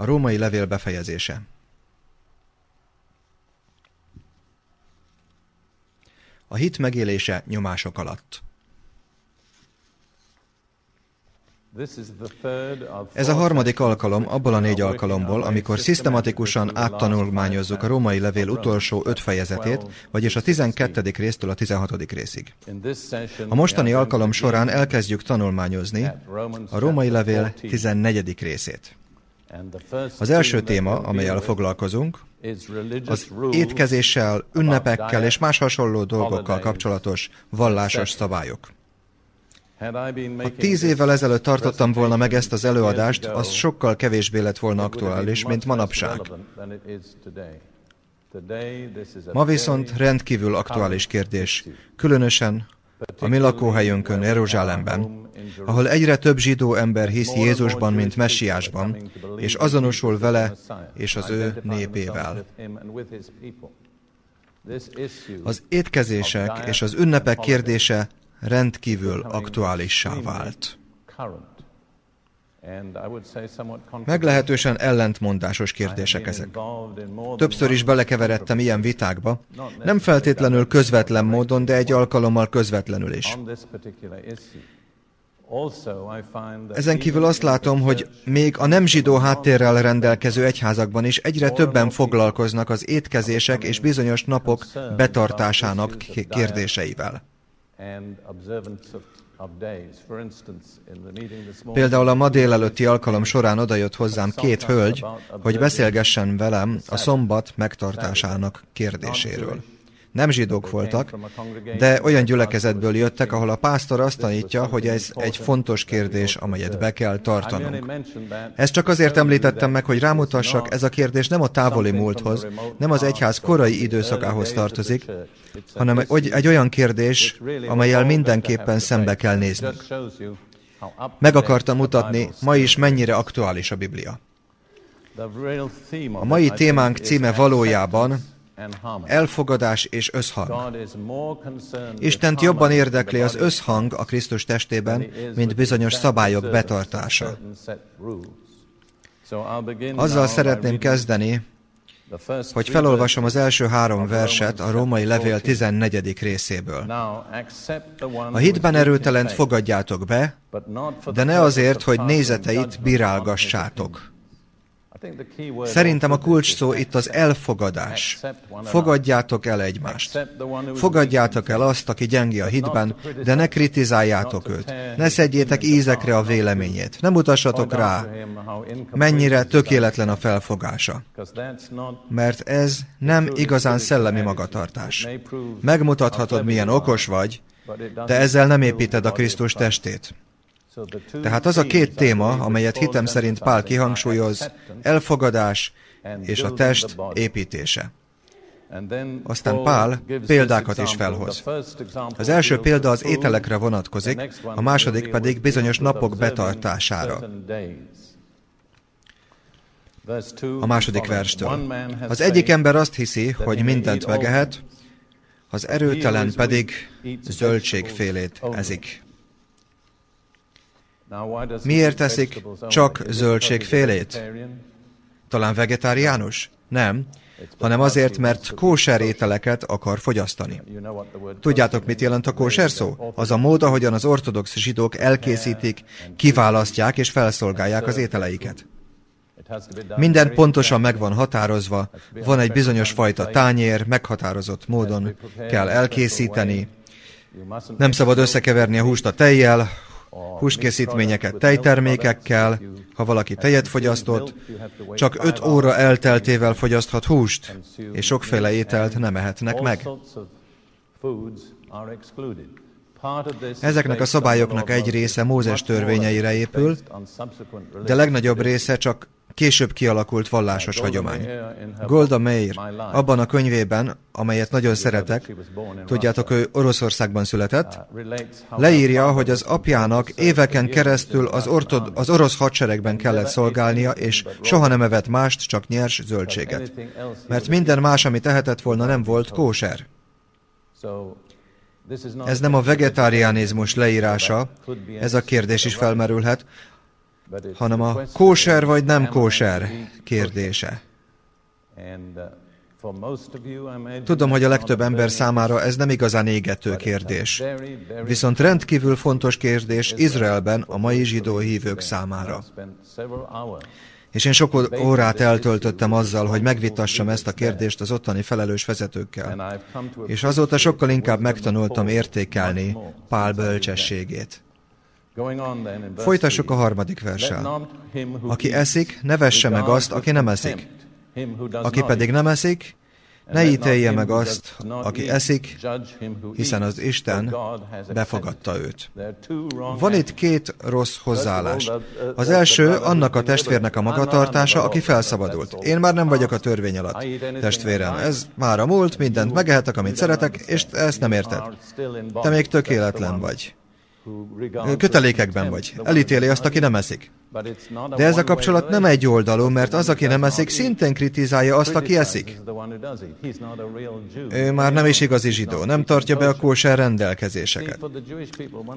A római levél befejezése. A hit megélése nyomások alatt. Ez a harmadik alkalom abból a négy alkalomból, amikor szisztematikusan áttanulmányozzuk a római levél utolsó öt fejezetét, vagyis a 12. résztől a 16. részig. A mostani alkalom során elkezdjük tanulmányozni a római levél 14. részét. Az első téma, amelyel foglalkozunk, az étkezéssel, ünnepekkel és más hasonló dolgokkal kapcsolatos vallásos szabályok. Ha tíz évvel ezelőtt tartottam volna meg ezt az előadást, az sokkal kevésbé lett volna aktuális, mint manapság. Ma viszont rendkívül aktuális kérdés, különösen a mi lakóhelyünkön, Jeruzsálemben, ahol egyre több zsidó ember hisz Jézusban, mint messiásban, és azonosul vele és az ő népével. Az étkezések és az ünnepek kérdése rendkívül aktuálissá vált. Meglehetősen ellentmondásos kérdések ezek. Többször is belekeveredtem ilyen vitákba, nem feltétlenül közvetlen módon, de egy alkalommal közvetlenül is. Ezen kívül azt látom, hogy még a nem zsidó háttérrel rendelkező egyházakban is egyre többen foglalkoznak az étkezések és bizonyos napok betartásának kérdéseivel. Például a ma délelőtti alkalom során odajött hozzám két hölgy, hogy beszélgessen velem a szombat megtartásának kérdéséről nem zsidók voltak, de olyan gyülekezetből jöttek, ahol a pásztor azt tanítja, hogy ez egy fontos kérdés, amelyet be kell tartanunk. Ezt csak azért említettem meg, hogy rámutassak, ez a kérdés nem a távoli múlthoz, nem az egyház korai időszakához tartozik, hanem egy olyan kérdés, amelyel mindenképpen szembe kell néznünk. Meg akartam mutatni, ma is mennyire aktuális a Biblia. A mai témánk címe valójában elfogadás és összhang. Istent jobban érdekli az összhang a Krisztus testében, mint bizonyos szabályok betartása. Azzal szeretném kezdeni, hogy felolvasom az első három verset a római levél 14. részéből. A hitben erőtelent fogadjátok be, de ne azért, hogy nézeteit bírálgassátok. Szerintem a kulcs szó itt az elfogadás. Fogadjátok el egymást. Fogadjátok el azt, aki gyengi a hitben, de ne kritizáljátok őt. Ne szedjétek ízekre a véleményét. Ne mutassatok rá, mennyire tökéletlen a felfogása. Mert ez nem igazán szellemi magatartás. Megmutathatod, milyen okos vagy, de ezzel nem építed a Krisztus testét. Tehát az a két téma, amelyet hitem szerint Pál kihangsúlyoz, elfogadás és a test építése. Aztán Pál példákat is felhoz. Az első példa az ételekre vonatkozik, a második pedig bizonyos napok betartására. A második verstől. Az egyik ember azt hiszi, hogy mindent megehet, az erőtelen pedig zöldségfélét ezik. Miért teszik csak zöldségfélét? Talán vegetáriánus? Nem, hanem azért, mert kóser ételeket akar fogyasztani. Tudjátok, mit jelent a kóser szó? Az a mód, ahogyan az ortodox zsidók elkészítik, kiválasztják és felszolgálják az ételeiket. Minden pontosan meg van határozva, van egy bizonyos fajta tányér, meghatározott módon kell elkészíteni, nem szabad összekeverni a húst a tejjel, húskészítményeket tejtermékekkel, ha valaki tejet fogyasztott, csak öt óra elteltével fogyaszthat húst, és sokféle ételt nem ehetnek meg. Ezeknek a szabályoknak egy része Mózes törvényeire épül, de legnagyobb része csak később kialakult vallásos hagyomány. Golda Meir abban a könyvében, amelyet nagyon szeretek, tudjátok, ő Oroszországban született, leírja, hogy az apjának éveken keresztül az, ortod, az orosz hadseregben kellett szolgálnia, és soha nem evett mást, csak nyers zöldséget. Mert minden más, amit tehetett volna, nem volt kóser. Ez nem a vegetáriánizmus leírása, ez a kérdés is felmerülhet, hanem a kóser vagy nem kóser kérdése. Tudom, hogy a legtöbb ember számára ez nem igazán égető kérdés. Viszont rendkívül fontos kérdés Izraelben a mai zsidó hívők számára. És én sok órát eltöltöttem azzal, hogy megvitassam ezt a kérdést az ottani felelős vezetőkkel. És azóta sokkal inkább megtanultam értékelni Pál bölcsességét. Folytassuk a harmadik verssel. Aki eszik, ne vesse meg azt, aki nem eszik. Aki pedig nem eszik, ne ítélje meg azt, aki eszik, hiszen az Isten befogadta őt. Van itt két rossz hozzáállás. Az első annak a testvérnek a magatartása, aki felszabadult. Én már nem vagyok a törvény alatt, testvérem. Ez már a múlt, mindent megehetek, amit szeretek, és ezt nem érted. Te még tökéletlen vagy kötelékekben vagy. Elítéli azt, aki nem eszik. De ez a kapcsolat nem egy oldalú, mert az, aki nem eszik, szintén kritizálja azt, aki eszik. Ő már nem is igazi zsidó, nem tartja be a kóser rendelkezéseket.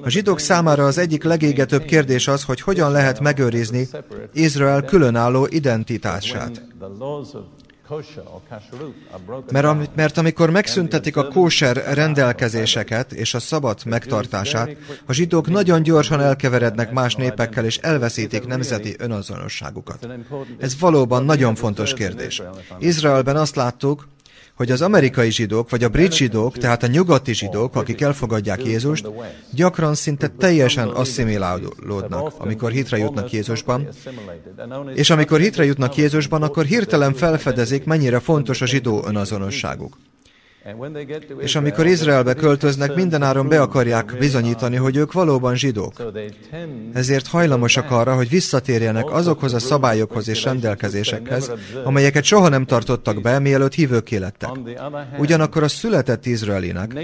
A zsidók számára az egyik legégetőbb kérdés az, hogy hogyan lehet megőrizni Izrael különálló identitását. Mert, am, mert amikor megszüntetik a kóser rendelkezéseket és a szabad megtartását, a zsidók nagyon gyorsan elkeverednek más népekkel és elveszítik nemzeti önazonosságukat. Ez valóban nagyon fontos kérdés. Izraelben azt láttuk, hogy az amerikai zsidók, vagy a brit zsidók, tehát a nyugati zsidók, akik elfogadják Jézust, gyakran szinte teljesen asszimilálódnak, amikor hitre jutnak Jézusban, és amikor hitre jutnak Jézusban, akkor hirtelen felfedezik, mennyire fontos a zsidó önazonosságuk. És amikor Izraelbe költöznek, mindenáron be akarják bizonyítani, hogy ők valóban zsidók. Ezért hajlamosak arra, hogy visszatérjenek azokhoz a szabályokhoz és rendelkezésekhez, amelyeket soha nem tartottak be, mielőtt hívőké lettek. Ugyanakkor a született izraelinek,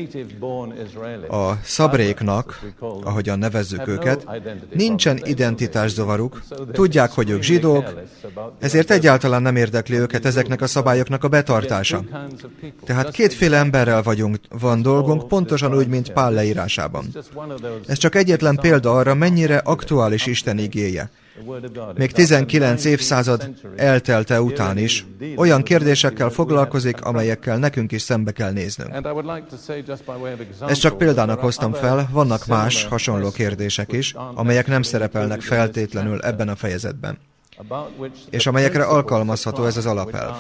a szabréknak, ahogyan nevezzük őket, nincsen identitászavaruk, tudják, hogy ők zsidók, ezért egyáltalán nem érdekli őket ezeknek a szabályoknak a betartása. Tehát kétféle Kétféle emberrel vagyunk, van dolgunk, pontosan úgy, mint Pál leírásában. Ez csak egyetlen példa arra, mennyire aktuális Isten igéje. Még 19 évszázad eltelte után is. olyan kérdésekkel foglalkozik, amelyekkel nekünk is szembe kell néznünk. Ezt csak példának hoztam fel, vannak más, hasonló kérdések is, amelyek nem szerepelnek feltétlenül ebben a fejezetben és amelyekre alkalmazható ez az alapelv.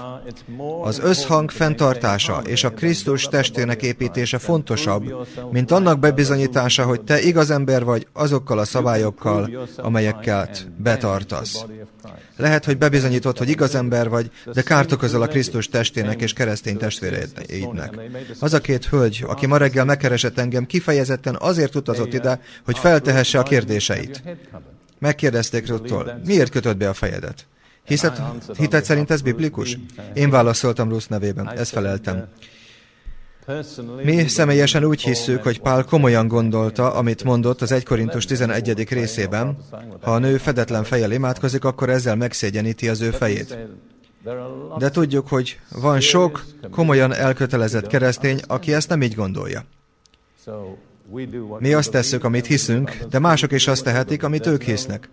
Az összhang fenntartása és a Krisztus testének építése fontosabb, mint annak bebizonyítása, hogy te igaz ember vagy azokkal a szabályokkal, amelyekkel betartasz. Lehet, hogy bebizonyított, hogy igaz ember vagy, de kárt okozol a Krisztus testének és keresztény testvéreidnek. Az a két hölgy, aki ma reggel megkeresett engem, kifejezetten azért utazott ide, hogy feltehesse a kérdéseit. Megkérdezték Ruttól, miért kötöd be a fejedet? Hiszed, hited szerint ez biblikus? Én válaszoltam Rusz nevében, ezt feleltem. Mi személyesen úgy hisszük, hogy Pál komolyan gondolta, amit mondott az 1 Korintus 11. részében, ha a nő fedetlen fejjel imádkozik, akkor ezzel megszégyeníti az ő fejét. De tudjuk, hogy van sok komolyan elkötelezett keresztény, aki ezt nem így gondolja. Mi azt tesszük, amit hiszünk, de mások is azt tehetik, amit ők hisznek.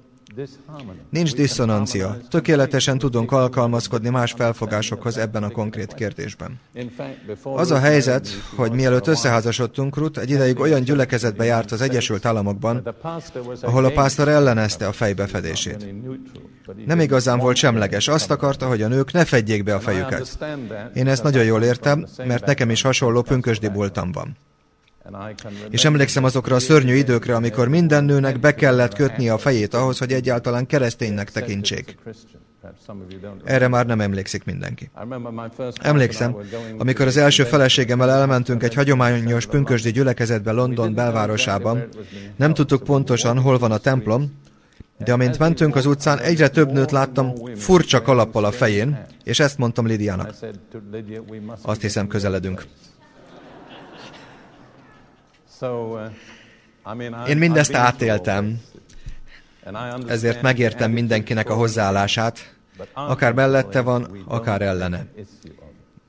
Nincs diszonancia. Tökéletesen tudunk alkalmazkodni más felfogásokhoz ebben a konkrét kérdésben. Az a helyzet, hogy mielőtt összeházasodtunk, Ruth egy ideig olyan gyülekezetbe járt az Egyesült Államokban, ahol a pásztor ellenezte a fejbefedését. Nem igazán volt semleges. Azt akarta, hogy a nők ne fedjék be a fejüket. Én ezt nagyon jól értem, mert nekem is hasonló pünkösdi voltam van. És emlékszem azokra a szörnyű időkre, amikor minden nőnek be kellett kötnie a fejét ahhoz, hogy egyáltalán kereszténynek tekintsék. Erre már nem emlékszik mindenki. Emlékszem, amikor az első feleségemmel elmentünk egy hagyományos pünkösdi gyülekezetbe London belvárosában, nem tudtuk pontosan, hol van a templom, de amint mentünk az utcán, egyre több nőt láttam furcsa kalappal a fején, és ezt mondtam Lidiának. Azt hiszem, közeledünk. Uh, Én mindezt átéltem, ezért megértem mindenkinek a hozzáállását, akár mellette van, akár ellene.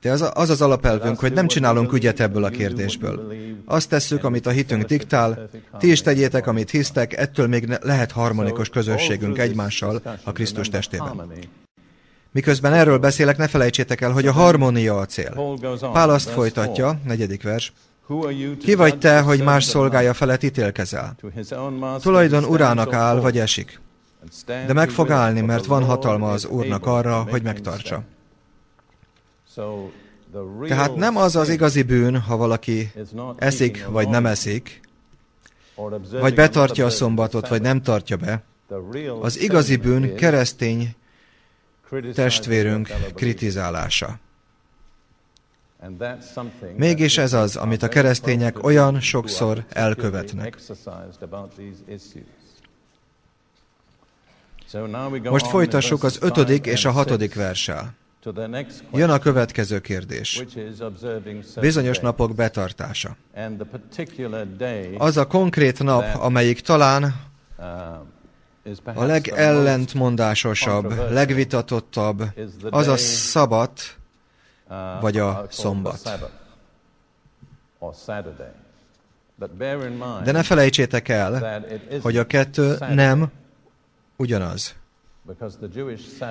De az, az az alapelvünk, hogy nem csinálunk ügyet ebből a kérdésből. Azt tesszük, amit a hitünk diktál, ti is tegyétek, amit hisztek, ettől még lehet harmonikus közösségünk egymással a Krisztus testében. Miközben erről beszélek, ne felejtsétek el, hogy a harmónia a cél. Pál azt folytatja, negyedik vers, ki vagy te, hogy más szolgája felett ítélkezel? Tulajdon urának áll, vagy esik. De meg fog állni, mert van hatalma az Úrnak arra, hogy megtartsa. Tehát nem az az igazi bűn, ha valaki eszik, vagy nem eszik, vagy betartja a szombatot, vagy nem tartja be. Az igazi bűn keresztény testvérünk kritizálása. Mégis ez az, amit a keresztények olyan sokszor elkövetnek. Most folytassuk az ötödik és a hatodik verssel. Jön a következő kérdés. Bizonyos napok betartása. Az a konkrét nap, amelyik talán a legellentmondásosabb, legvitatottabb, az a szabat, vagy a szombat. De ne felejtsétek el, hogy a kettő nem ugyanaz.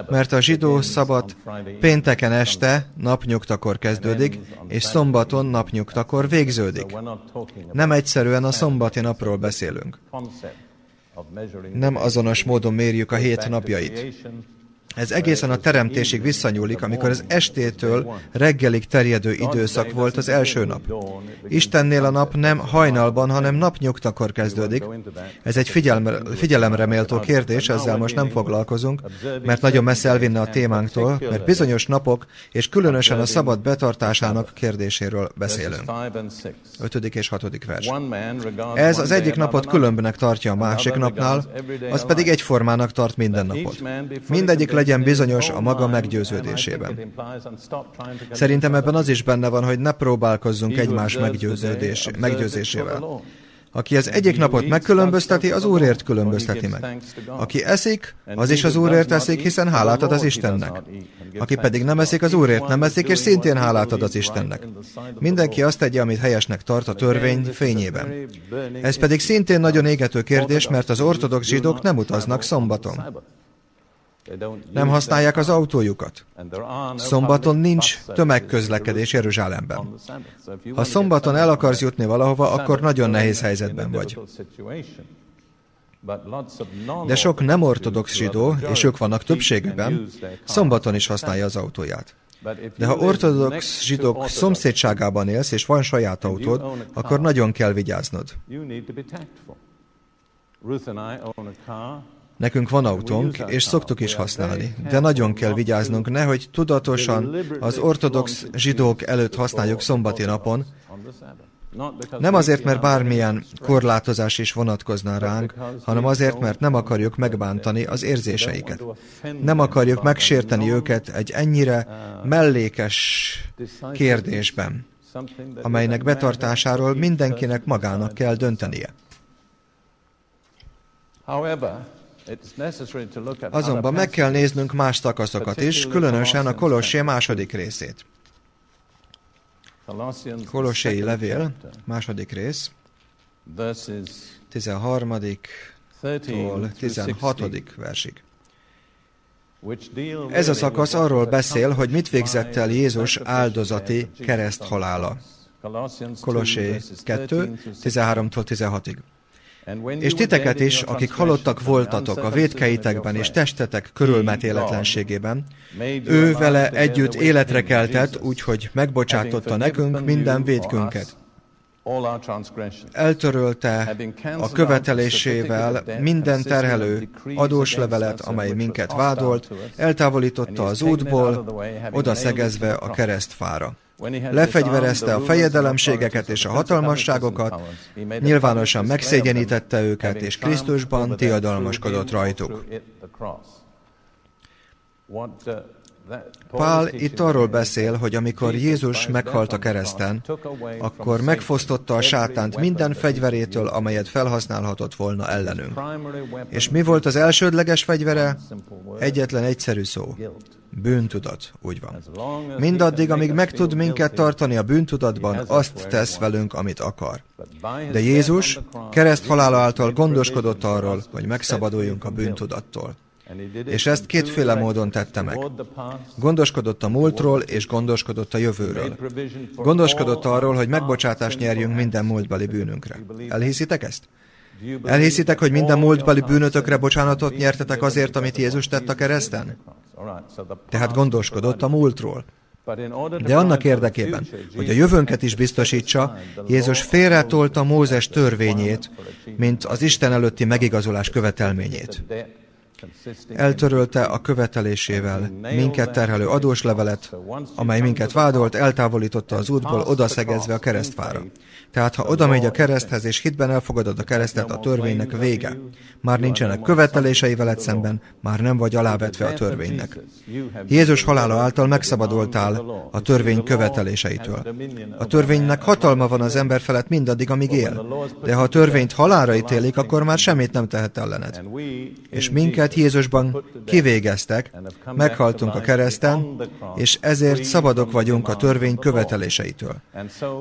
Mert a zsidó szabad pénteken este napnyugtakor kezdődik, és szombaton napnyugtakor végződik. Nem egyszerűen a szombati napról beszélünk. Nem azonos módon mérjük a hét napjait. Ez egészen a teremtésig visszanyúlik, amikor az estétől reggelig terjedő időszak volt az első nap. Istennél a nap nem hajnalban, hanem napnyugtakor kezdődik. Ez egy figyelme, méltó kérdés, ezzel most nem foglalkozunk, mert nagyon messze elvinne a témánktól, mert bizonyos napok, és különösen a szabad betartásának kérdéséről beszélünk. 5. és 6. vers. Ez az egyik napot különbnek tartja a másik napnál, az pedig egyformának tart minden napot. Mindegyik legyen legyen bizonyos a maga meggyőződésében. Szerintem ebben az is benne van, hogy ne próbálkozzunk egymás meggyőződés, meggyőzésével. Aki az egyik napot megkülönbözteti, az Úrért különbözteti meg. Aki eszik, az is az Úrért eszik, hiszen hálát ad az Istennek. Aki pedig nem eszik, az Úrért nem eszik, és szintén hálát ad az Istennek. Mindenki azt tegye, amit helyesnek tart a törvény fényében. Ez pedig szintén nagyon égető kérdés, mert az ortodox zsidók nem utaznak szombaton. Nem használják az autójukat. Szombaton nincs tömegközlekedés Jeruzsálemben. Ha szombaton el akarsz jutni valahova, akkor nagyon nehéz helyzetben vagy. De sok nem ortodox zsidó, és ők vannak többségben, szombaton is használja az autóját. De ha ortodox zsidók szomszédságában élsz, és van saját autód, akkor nagyon kell vigyáznod. Nekünk van autónk, és szoktuk is használni, de nagyon kell vigyáznunk, nehogy tudatosan az ortodox zsidók előtt használjuk szombati napon, nem azért, mert bármilyen korlátozás is vonatkozna ránk, hanem azért, mert nem akarjuk megbántani az érzéseiket. Nem akarjuk megsérteni őket egy ennyire mellékes kérdésben, amelynek betartásáról mindenkinek magának kell döntenie. Azonban meg kell néznünk más szakaszokat is, különösen a Kolossé második részét. Kolossé levél, második rész, 13. tól 16. versig. Ez a szakasz arról beszél, hogy mit végzett el Jézus áldozati kereszthalála. Kolossé 2, 13-tól 16-ig. És titeket is, akik halottak voltatok a védkeitekben és testetek körülmetéletlenségében, ő vele együtt életre keltett, úgyhogy megbocsátotta nekünk minden védkünket. Eltörölte a követelésével minden terhelő adóslevelet, amely minket vádolt, eltávolította az útból, oda szegezve a keresztfára. Lefegyverezte a fejedelemségeket és a hatalmasságokat, nyilvánosan megszégyenítette őket, és Krisztusban tiadalmaskodott rajtuk. Pál itt arról beszél, hogy amikor Jézus meghalt a kereszten, akkor megfosztotta a sátánt minden fegyverétől, amelyet felhasználhatott volna ellenünk. És mi volt az elsődleges fegyvere? Egyetlen egyszerű szó. Bűntudat, úgy van. Mindaddig, amíg meg tud minket tartani a bűntudatban, azt tesz velünk, amit akar. De Jézus kereszt halála által gondoskodott arról, hogy megszabaduljunk a bűntudattól. És ezt kétféle módon tette meg. Gondoskodott a múltról, és gondoskodott a jövőről. Gondoskodott arról, hogy megbocsátást nyerjünk minden múltbeli bűnünkre. Elhiszitek ezt? Elhiszitek, hogy minden múltbeli bűnötökre bocsánatot nyertetek azért, amit Jézus tett a kereszten? Tehát gondoskodott a múltról. De annak érdekében, hogy a jövőnket is biztosítsa, Jézus félretolta Mózes törvényét, mint az Isten előtti megigazolás követelményét. Eltörölte a követelésével minket terhelő adóslevelet, amely minket vádolt, eltávolította az útból, odaszegezve a keresztfára. Tehát ha oda megy a kereszthez, és hitben elfogadod a keresztet, a törvénynek vége. Már nincsenek követelései veled szemben, már nem vagy alávetve a törvénynek. Jézus halála által megszabadultál a törvény követeléseitől. A törvénynek hatalma van az ember felett mindaddig, amíg él. De ha a törvényt halára ítélik, akkor már semmit nem tehet ellened. És minket Jézusban kivégeztek, meghaltunk a kereszten, és ezért szabadok vagyunk a törvény követeléseitől.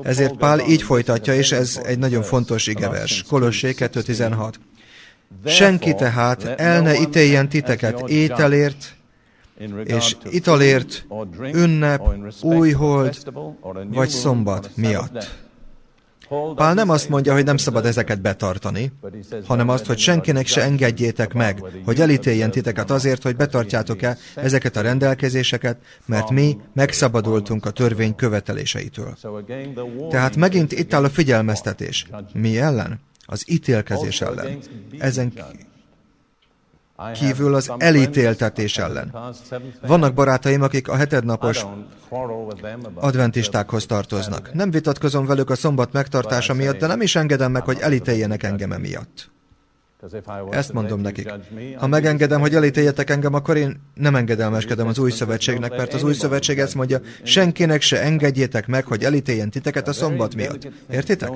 Ezért Pál így folytatja, és ez egy nagyon fontos igevers. Kolossé 2.16. Senki tehát el ne ítéljen titeket ételért, és italért, ünnep, újhold vagy szombat miatt. Pál nem azt mondja, hogy nem szabad ezeket betartani, hanem azt, hogy senkinek se engedjétek meg, hogy elítéljen titeket azért, hogy betartjátok-e ezeket a rendelkezéseket, mert mi megszabadultunk a törvény követeléseitől. Tehát megint itt áll a figyelmeztetés. Mi ellen? Az ítélkezés ellen. Ezen kívül az elítéltetés ellen. Vannak barátaim, akik a hetednapos adventistákhoz tartoznak. Nem vitatkozom velük a szombat megtartása miatt, de nem is engedem meg, hogy elítéljenek engem emiatt. Ezt mondom nekik. Ha megengedem, hogy elítéljetek engem, akkor én nem engedelmeskedem az új szövetségnek, mert az új szövetség ezt mondja, senkinek se engedjétek meg, hogy elítéljen titeket a szombat miatt. Értitek?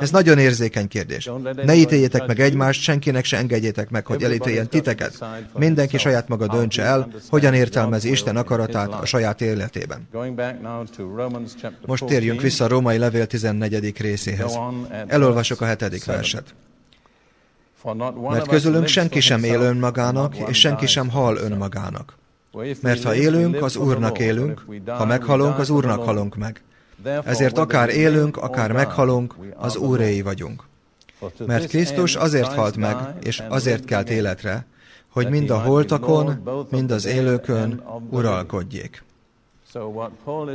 Ez nagyon érzékeny kérdés. Ne ítéljetek meg egymást, senkinek se engedjétek meg, hogy elítéljen titeket. Mindenki saját maga döntse el, hogyan értelmezi Isten akaratát a saját életében. Most térjünk vissza a római levél 14. részéhez. Elolvasok a hetedik verset. Mert közülünk senki sem él önmagának, és senki sem hal önmagának. Mert ha élünk, az Úrnak élünk, ha meghalunk, az Úrnak halunk meg. Ezért akár élünk, akár meghalunk, az Úréi vagyunk. Mert Krisztus azért halt meg, és azért kelt életre, hogy mind a holtakon, mind az élőkön uralkodjék.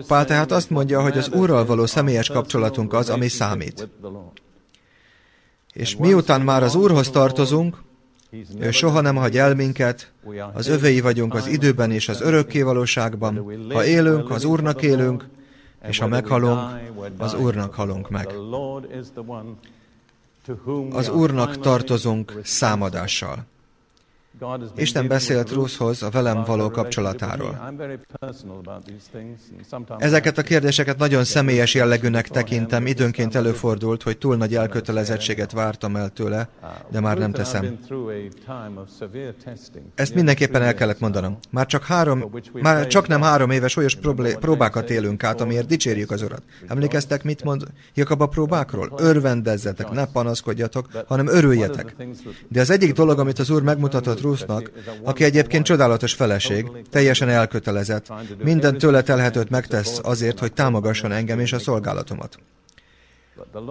Pál tehát azt mondja, hogy az Úrral való személyes kapcsolatunk az, ami számít. És miután már az Úrhoz tartozunk, ő soha nem hagy el minket, az övei vagyunk az időben és az örökkévalóságban. Ha élünk, az Úrnak élünk, és ha meghalunk, az Úrnak halunk meg. Az Úrnak tartozunk számadással. Isten beszélt Ruszhoz a velem való kapcsolatáról. Ezeket a kérdéseket nagyon személyes jellegűnek tekintem, időnként előfordult, hogy túl nagy elkötelezettséget vártam el tőle, de már nem teszem. Ezt mindenképpen el kellett mondanom. Már csak, három, már csak nem három éves súlyos próbákat élünk át, amiért dicsérjük az Urat. Emlékeztek, mit mond Jakab a próbákról? Örvendezzetek, ne panaszkodjatok, hanem örüljetek. De az egyik dolog, amit az Úr megmutatott Ruthnak, aki egyébként csodálatos feleség, teljesen elkötelezett, minden tőle telhetőt megtesz azért, hogy támogasson engem és a szolgálatomat.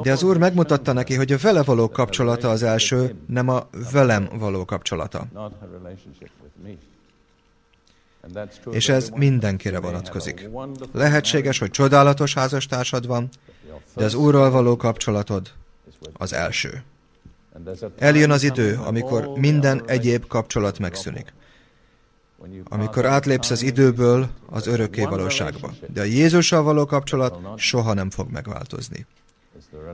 De az Úr megmutatta neki, hogy a vele való kapcsolata az első, nem a velem való kapcsolata. És ez mindenkire vonatkozik. Lehetséges, hogy csodálatos házastársad van, de az Úrral való kapcsolatod az első. Eljön az idő, amikor minden egyéb kapcsolat megszűnik. Amikor átlépsz az időből az örökké valóságba. De a Jézussal való kapcsolat soha nem fog megváltozni.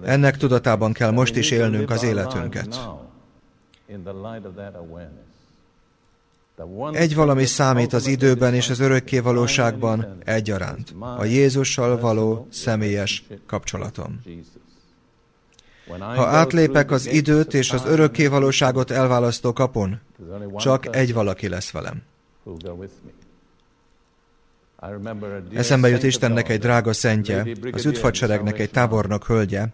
Ennek tudatában kell most is élnünk az életünket. Egy valami számít az időben és az örökké valóságban egyaránt. A Jézussal való személyes kapcsolatom. Ha átlépek az időt és az örökké valóságot elválasztó kapon, csak egy valaki lesz velem. Eszembe jut Istennek egy drága szentje, az üdvadseregnek egy tábornok hölgye,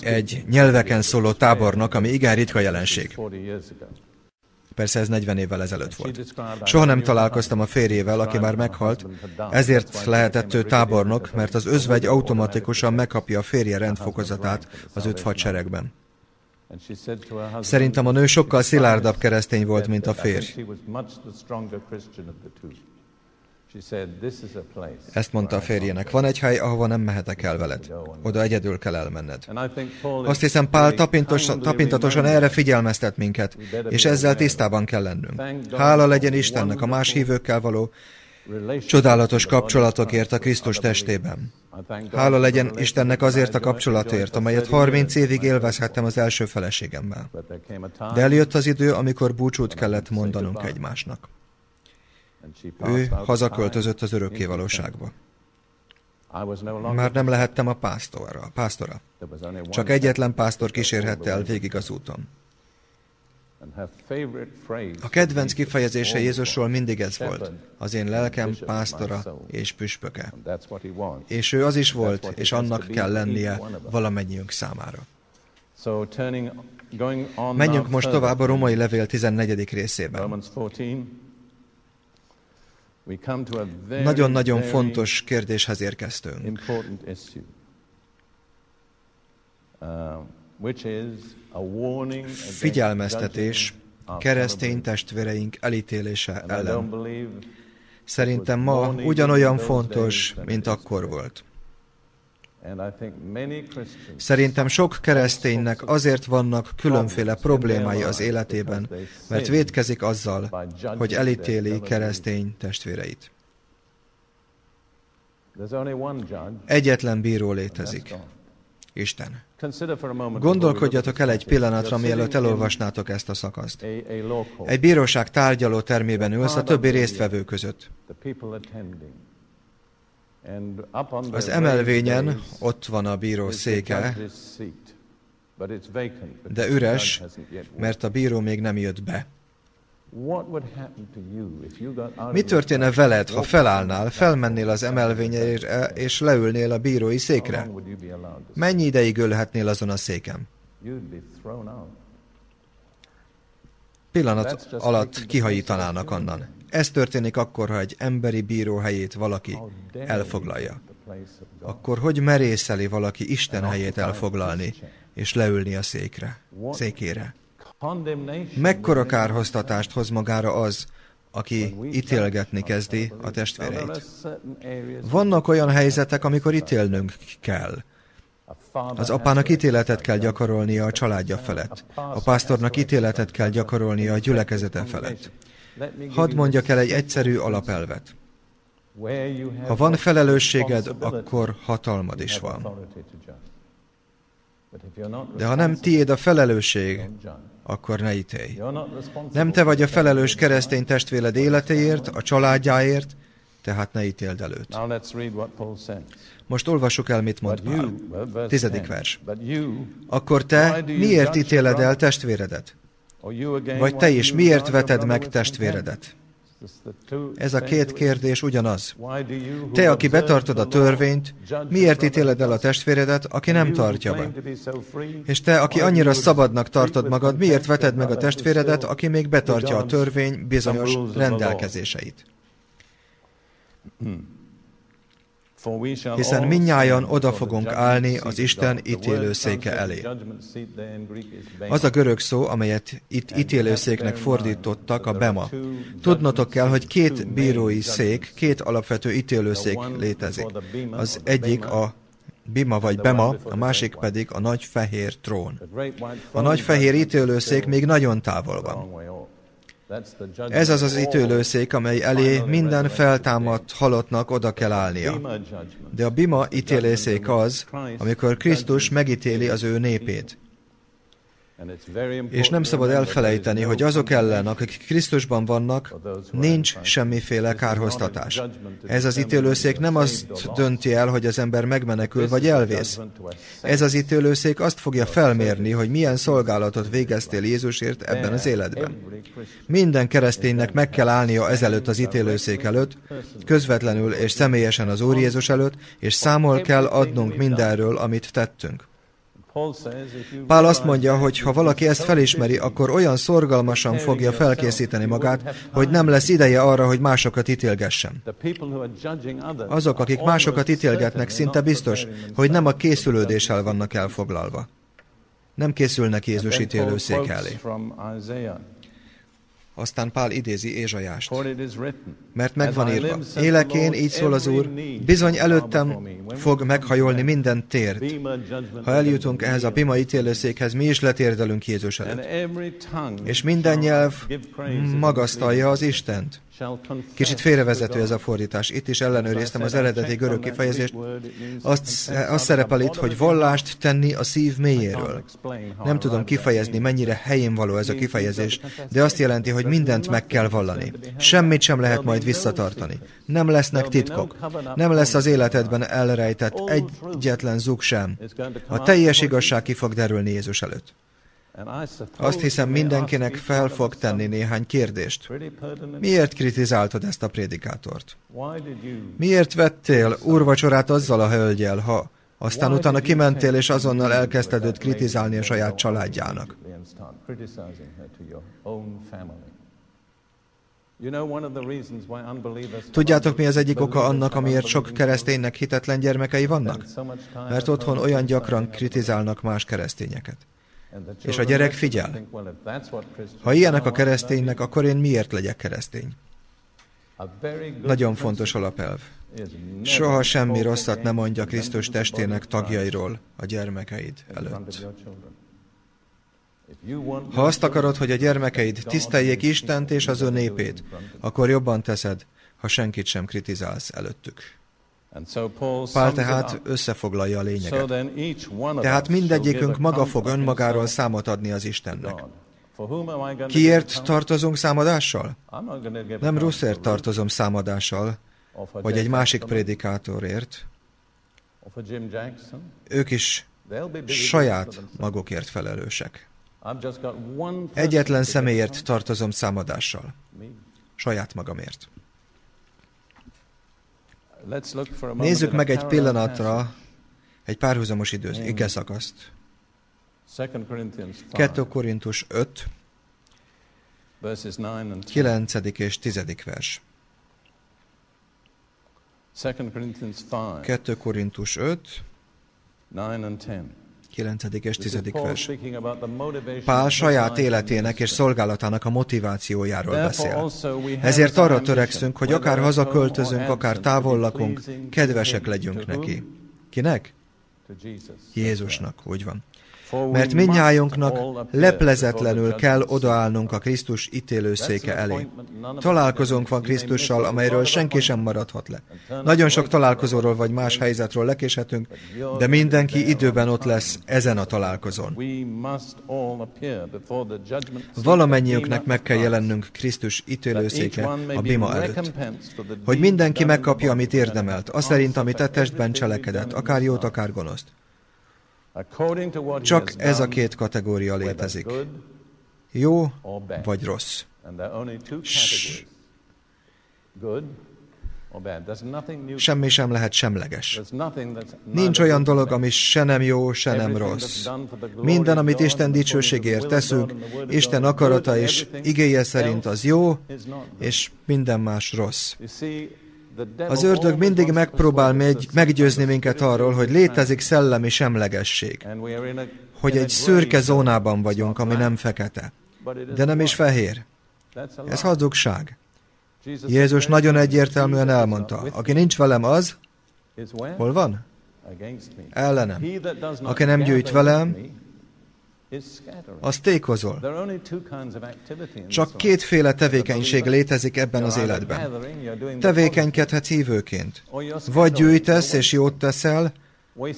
egy nyelveken szóló tábornok, ami igen ritka jelenség. Persze ez 40 évvel ezelőtt volt. Soha nem találkoztam a férjével, aki már meghalt, ezért lehetett ő tábornok, mert az özvegy automatikusan megkapja a férje rendfokozatát az öt hadseregben. Szerintem a nő sokkal szilárdabb keresztény volt, mint a férj. Ezt mondta a férjének. Van egy hely, ahova nem mehetek el veled. Oda egyedül kell elmenned. Azt hiszem, Pál tapintatosan, tapintatosan erre figyelmeztet minket, és ezzel tisztában kell lennünk. Hála legyen Istennek a más hívőkkel való csodálatos kapcsolatokért a Krisztus testében. Hála legyen Istennek azért a kapcsolatért, amelyet 30 évig élvezhettem az első feleségemmel. De eljött az idő, amikor búcsút kellett mondanunk egymásnak. Ő hazaköltözött az örökké valóságba. Már nem lehettem a pásztora. A pásztora. Csak egyetlen pásztor kísérhette el végig az úton. A kedvenc kifejezése Jézusról mindig ez volt. Az én lelkem pásztora és püspöke. És ő az is volt, és annak kell lennie valamennyiünk számára. Menjünk most tovább a romai levél 14. részében. Nagyon-nagyon fontos kérdéshez érkeztünk. Uh, Figyelmeztetés keresztény testvéreink elítélése ellen. Szerintem ma ugyanolyan fontos, mint akkor volt. Szerintem sok kereszténynek azért vannak különféle problémái az életében, mert védkezik azzal, hogy elítéli keresztény testvéreit. Egyetlen bíró létezik. Isten. Gondolkodjatok el egy pillanatra, mielőtt elolvasnátok ezt a szakaszt. Egy bíróság tárgyaló termében ülsz a többi résztvevő között. Az emelvényen ott van a bíró széke, de üres, mert a bíró még nem jött be. Mi történne veled, ha felállnál, felmennél az emelvényre, és leülnél a bírói székre? Mennyi ideig ülhetnél azon a széken? Pillanat alatt kihajítanának onnan. Ez történik akkor, ha egy emberi bíró helyét valaki elfoglalja. Akkor hogy merészeli valaki Isten helyét elfoglalni, és leülni a székre, székére? Mekkora kárhoztatást hoz magára az, aki ítélgetni kezdi a testvéreit. Vannak olyan helyzetek, amikor ítélnünk kell. Az apának ítéletet kell gyakorolnia a családja felett. A pásztornak ítéletet kell gyakorolnia a gyülekezete felett. Hadd mondjak el egy egyszerű alapelvet. Ha van felelősséged, akkor hatalmad is van. De ha nem tiéd a felelősség, akkor ne ítélj. Nem te vagy a felelős keresztény testvéled életéért, a családjáért, tehát ne ítéld előtt. Most olvassuk el, mit mond Pál. Tizedik vers. Akkor te miért ítéled el testvéredet? Vagy te is miért veted meg testvéredet? Ez a két kérdés ugyanaz. Te, aki betartod a törvényt, miért ítéled el a testvéredet, aki nem tartja be? És te, aki annyira szabadnak tartod magad, miért veted meg a testvéredet, aki még betartja a törvény bizonyos rendelkezéseit? Hiszen minnyáján oda fogunk állni az Isten ítélőszéke elé. Az a görög szó, amelyet itt ítélőszéknek fordítottak, a bema. Tudnotok kell, hogy két bírói szék, két alapvető ítélőszék létezik. Az egyik a Bima vagy Bema, a másik pedig a nagy fehér trón. A nagy fehér ítélőszék még nagyon távol van. Ez az az ítélőszék, amely elé minden feltámadt halottnak oda kell állnia. De a bima ítélőszék az, amikor Krisztus megítéli az ő népét. És nem szabad elfelejteni, hogy azok ellen, akik Krisztusban vannak, nincs semmiféle kárhoztatás. Ez az ítélőszék nem azt dönti el, hogy az ember megmenekül vagy elvész. Ez az ítélőszék azt fogja felmérni, hogy milyen szolgálatot végeztél Jézusért ebben az életben. Minden kereszténynek meg kell állnia ezelőtt az ítélőszék előtt, közvetlenül és személyesen az Úr Jézus előtt, és számol kell adnunk mindenről, amit tettünk. Pál azt mondja, hogy ha valaki ezt felismeri, akkor olyan szorgalmasan fogja felkészíteni magát, hogy nem lesz ideje arra, hogy másokat ítélgessen. Azok, akik másokat ítélgetnek, szinte biztos, hogy nem a készülődéssel vannak elfoglalva. Nem készülnek Jézus ítélőszék elé. Aztán Pál idézi Ézsajást. Mert megvan írva, élek én, így szól az Úr, bizony előttem fog meghajolni minden tér. Ha eljutunk ehhez a Bima ítélőszékhez, mi is letérdelünk Jézus előtt. És minden nyelv magasztalja az Istent. Kicsit félrevezető ez a fordítás. Itt is ellenőriztem az eredeti görög kifejezést. Azt, azt szerepel itt, hogy vallást tenni a szív mélyéről. Nem tudom kifejezni, mennyire helyén való ez a kifejezés, de azt jelenti, hogy mindent meg kell vallani. Semmit sem lehet majd visszatartani. Nem lesznek titkok. Nem lesz az életedben elrejtett egyetlen zug sem. A teljes igazság ki fog derülni Jézus előtt. Azt hiszem, mindenkinek fel fog tenni néhány kérdést. Miért kritizáltad ezt a prédikátort? Miért vettél úrvacsorát azzal a hölgyel, ha aztán utána kimentél és azonnal elkezdted őt kritizálni a saját családjának? Tudjátok, mi az egyik oka annak, amiért sok kereszténynek hitetlen gyermekei vannak? Mert otthon olyan gyakran kritizálnak más keresztényeket. És a gyerek figyel. Ha ilyenek a kereszténynek, akkor én miért legyek keresztény? Nagyon fontos alapelv. Soha semmi rosszat nem mondja Krisztus testének tagjairól a gyermekeid előtt. Ha azt akarod, hogy a gyermekeid tiszteljék Istent és az ő népét, akkor jobban teszed, ha senkit sem kritizálsz előttük. Pál tehát összefoglalja a lényeget. Tehát mindegyikünk maga fog önmagáról számot adni az Istennek. Kiért tartozunk számadással? Nem Russzért tartozom számadással, vagy egy másik prédikátorért. Ők is saját magukért felelősek. Egyetlen személyért tartozom számadással. Saját magamért. Nézzük meg egy pillanatra egy párhuzamos időt, ige szakaszt. 2 Korintus 5, 9. és 10. vers. 2 Korintus 5, 9. és 10. vers. Pál saját életének és szolgálatának a motivációjáról beszél. Ezért arra törekszünk, hogy akár hazaköltözünk, akár távol lakunk, kedvesek legyünk neki. Kinek? Jézusnak, úgy van mert minnyájunknak leplezetlenül kell odaállnunk a Krisztus ítélőszéke elé. Találkozónk van Krisztussal, amelyről senki sem maradhat le. Nagyon sok találkozóról vagy más helyzetről lekéshetünk, de mindenki időben ott lesz ezen a találkozón. Valamennyiünknek meg kell jelennünk Krisztus ítélőszéke a bima előtt, hogy mindenki megkapja, amit érdemelt, azt szerint, amit a testben cselekedett, akár jót, akár gonoszt. Csak ez a két kategória létezik. Jó vagy rossz. Ssss. Semmi sem lehet semleges. Nincs olyan dolog, ami se nem jó, se nem rossz. Minden, amit Isten dicsőségért teszünk, Isten akarata és igéje szerint az jó, és minden más rossz. Az ördög mindig megpróbál meggyőzni minket arról, hogy létezik szellemi semlegesség, hogy egy szürke zónában vagyunk, ami nem fekete, de nem is fehér. Ez hazugság. Jézus nagyon egyértelműen elmondta, aki nincs velem az, hol van? Ellenem. Aki nem gyűjt velem, az tékozol. Csak kétféle tevékenység létezik ebben az életben. Tevékenykedhetsz hívőként. Vagy gyűjtesz és jót teszel,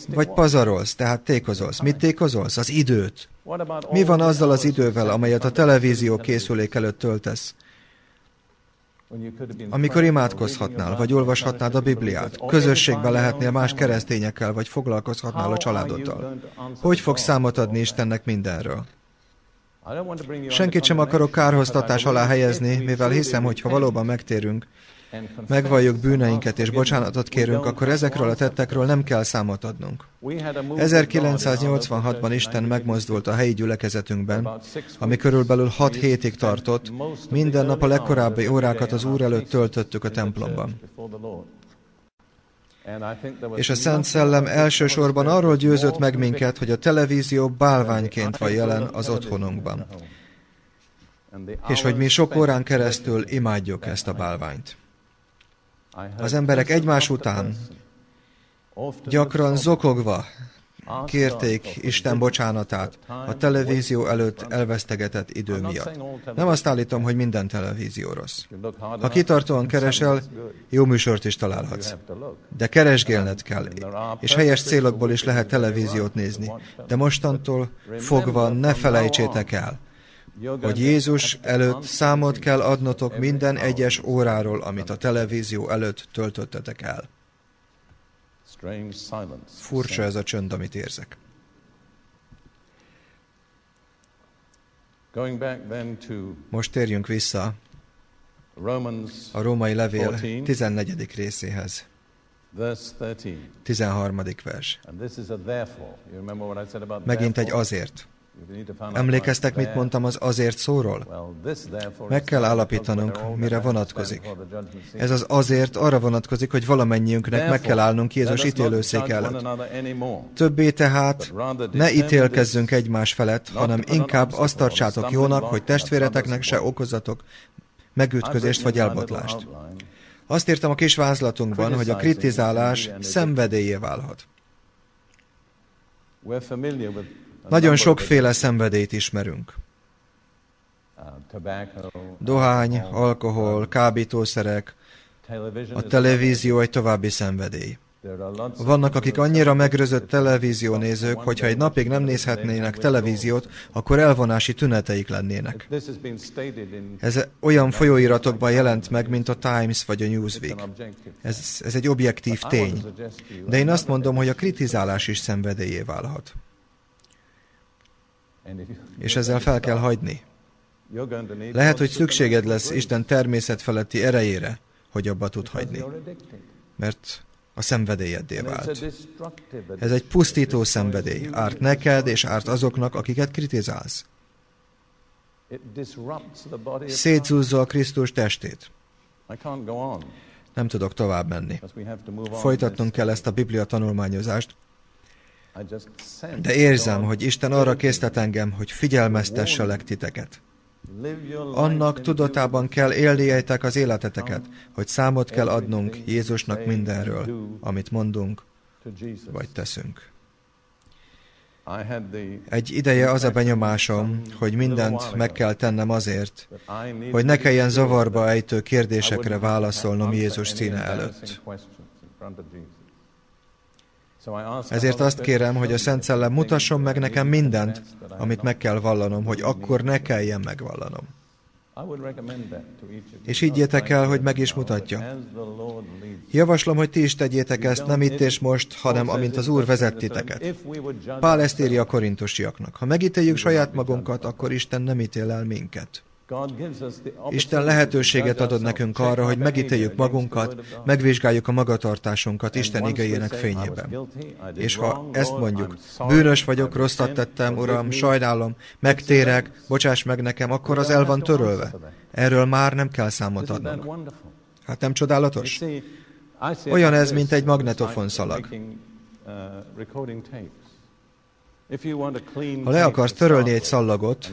vagy pazarolsz, tehát tékozolsz. Mit tékozolsz? Az időt. Mi van azzal az idővel, amelyet a televízió készülék előtt töltesz? Amikor imádkozhatnál, vagy olvashatnád a Bibliát, közösségbe lehetnél más keresztényekkel, vagy foglalkozhatnál a családoddal. Hogy fogsz számot adni Istennek mindenről? Senkit sem akarok kárhoztatás alá helyezni, mivel hiszem, hogy ha valóban megtérünk, megvalljuk bűneinket és bocsánatot kérünk, akkor ezekről a tettekről nem kell számot adnunk. 1986-ban Isten megmozdult a helyi gyülekezetünkben, ami körülbelül 6 hétig tartott, minden nap a legkorábbi órákat az Úr előtt töltöttük a templomban. És a Szent Szellem elsősorban arról győzött meg minket, hogy a televízió bálványként van jelen az otthonunkban. És hogy mi sok órán keresztül imádjuk ezt a bálványt. Az emberek egymás után gyakran zokogva kérték Isten bocsánatát a televízió előtt elvesztegetett idő miatt. Nem azt állítom, hogy minden televízió rossz. Ha kitartóan keresel, jó műsort is találhatsz. De keresgélned kell, és helyes célokból is lehet televíziót nézni. De mostantól fogva ne felejtsétek el, hogy Jézus előtt számot kell adnotok minden egyes óráról, amit a televízió előtt töltöttetek el. Furcsa ez a csönd, amit érzek. Most térjünk vissza a római levél 14. részéhez. 13. vers. Megint egy azért. Emlékeztek, mit mondtam az azért szóról? Meg kell állapítanunk, mire vonatkozik. Ez az azért arra vonatkozik, hogy valamennyiünknek meg kell állnunk Jézus ítélőszék előtt. Többé tehát ne ítélkezzünk egymás felett, hanem inkább azt tartsátok jónak, hogy testvéreteknek se okozatok megütközést vagy elbotlást. Azt írtam a kis vázlatunkban, hogy a kritizálás szenvedélyé válhat. Nagyon sokféle szenvedélyt ismerünk. Dohány, alkohol, kábítószerek, a televízió egy további szenvedély. Vannak, akik annyira megrözött televíziónézők, hogyha egy napig nem nézhetnének televíziót, akkor elvonási tüneteik lennének. Ez olyan folyóiratokban jelent meg, mint a Times vagy a Newsweek. Ez, ez egy objektív tény. De én azt mondom, hogy a kritizálás is szenvedélyé válhat és ezzel fel kell hagyni. Lehet, hogy szükséged lesz Isten természet feletti erejére, hogy abba tud hagyni, mert a szenvedélyeddé vált. Ez egy pusztító szenvedély, árt neked és árt azoknak, akiket kritizálsz. Szétszúzza a Krisztus testét. Nem tudok tovább menni. Folytatnunk kell ezt a Biblia tanulmányozást, de érzem, hogy Isten arra késztet engem, hogy figyelmeztesselek titeket. Annak tudatában kell élnieitek az életeteket, hogy számot kell adnunk Jézusnak mindenről, amit mondunk, vagy teszünk. Egy ideje az a benyomásom, hogy mindent meg kell tennem azért, hogy ne kelljen zavarba ejtő kérdésekre válaszolnom Jézus színe előtt. Ezért azt kérem, hogy a Szent Szellem mutasson meg nekem mindent, amit meg kell vallanom, hogy akkor ne kelljen megvallanom. És higgyétek el, hogy meg is mutatja. Javaslom, hogy ti is tegyétek ezt, nem itt és most, hanem amint az Úr vezet titeket. Pál ezt írja a korintusiaknak. Ha megítéljük saját magunkat, akkor Isten nem ítél el minket. Isten lehetőséget adott nekünk arra, hogy megítéljük magunkat, megvizsgáljuk a magatartásunkat Isten igényének fényében. És ha ezt mondjuk, bűnös vagyok, rosszat tettem, Uram, sajnálom, megtérek, bocsáss meg nekem, akkor az el van törölve. Erről már nem kell számot adnunk. Hát nem csodálatos? Olyan ez, mint egy magnetofon szalag. Ha le akarsz törölni egy szallagot,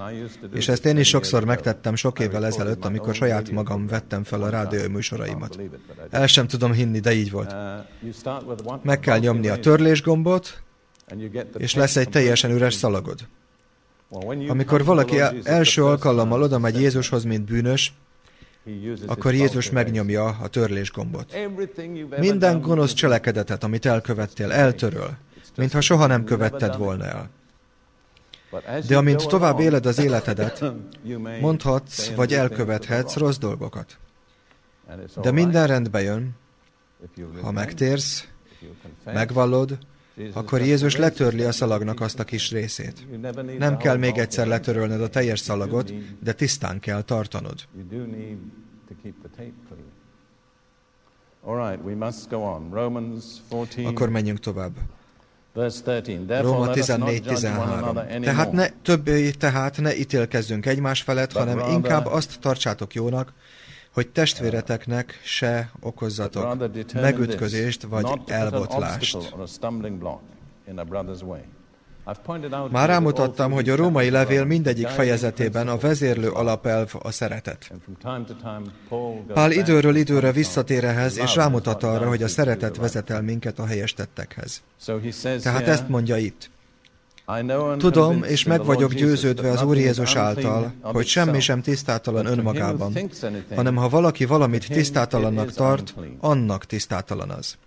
és ezt én is sokszor megtettem sok évvel ezelőtt, amikor saját magam vettem fel a rádió műsoraimat. El sem tudom hinni, de így volt. Meg kell nyomni a törlésgombot, és lesz egy teljesen üres szalagod. Amikor valaki első alkalommal oda megy Jézushoz, mint bűnös, akkor Jézus megnyomja a törlésgombot. Minden gonosz cselekedetet, amit elkövettél, eltöröl mintha soha nem követted volna el. De amint tovább éled az életedet, mondhatsz vagy elkövethetsz rossz dolgokat. De minden rendbe jön, ha megtérsz, megvallod, akkor Jézus letörli a szalagnak azt a kis részét. Nem kell még egyszer letörölnöd a teljes szalagot, de tisztán kell tartanod. Akkor menjünk tovább. Róma 14-13. Tehát ne, többé tehát ne ítélkezzünk egymás felett, hanem inkább azt tartsátok jónak, hogy testvéreteknek se okozzatok megütközést vagy elbotlást. Már rámutattam, hogy a római levél mindegyik fejezetében a vezérlő alapelv a szeretet. Pál időről időre visszatér ehhez, és rámutat arra, hogy a szeretet vezet el minket a helyes tettekhez. Tehát ezt mondja itt. Tudom, és meg vagyok győződve az Úr Jézus által, hogy semmi sem tisztátalan önmagában, hanem ha valaki valamit tisztátalannak tart, annak tisztátalan az.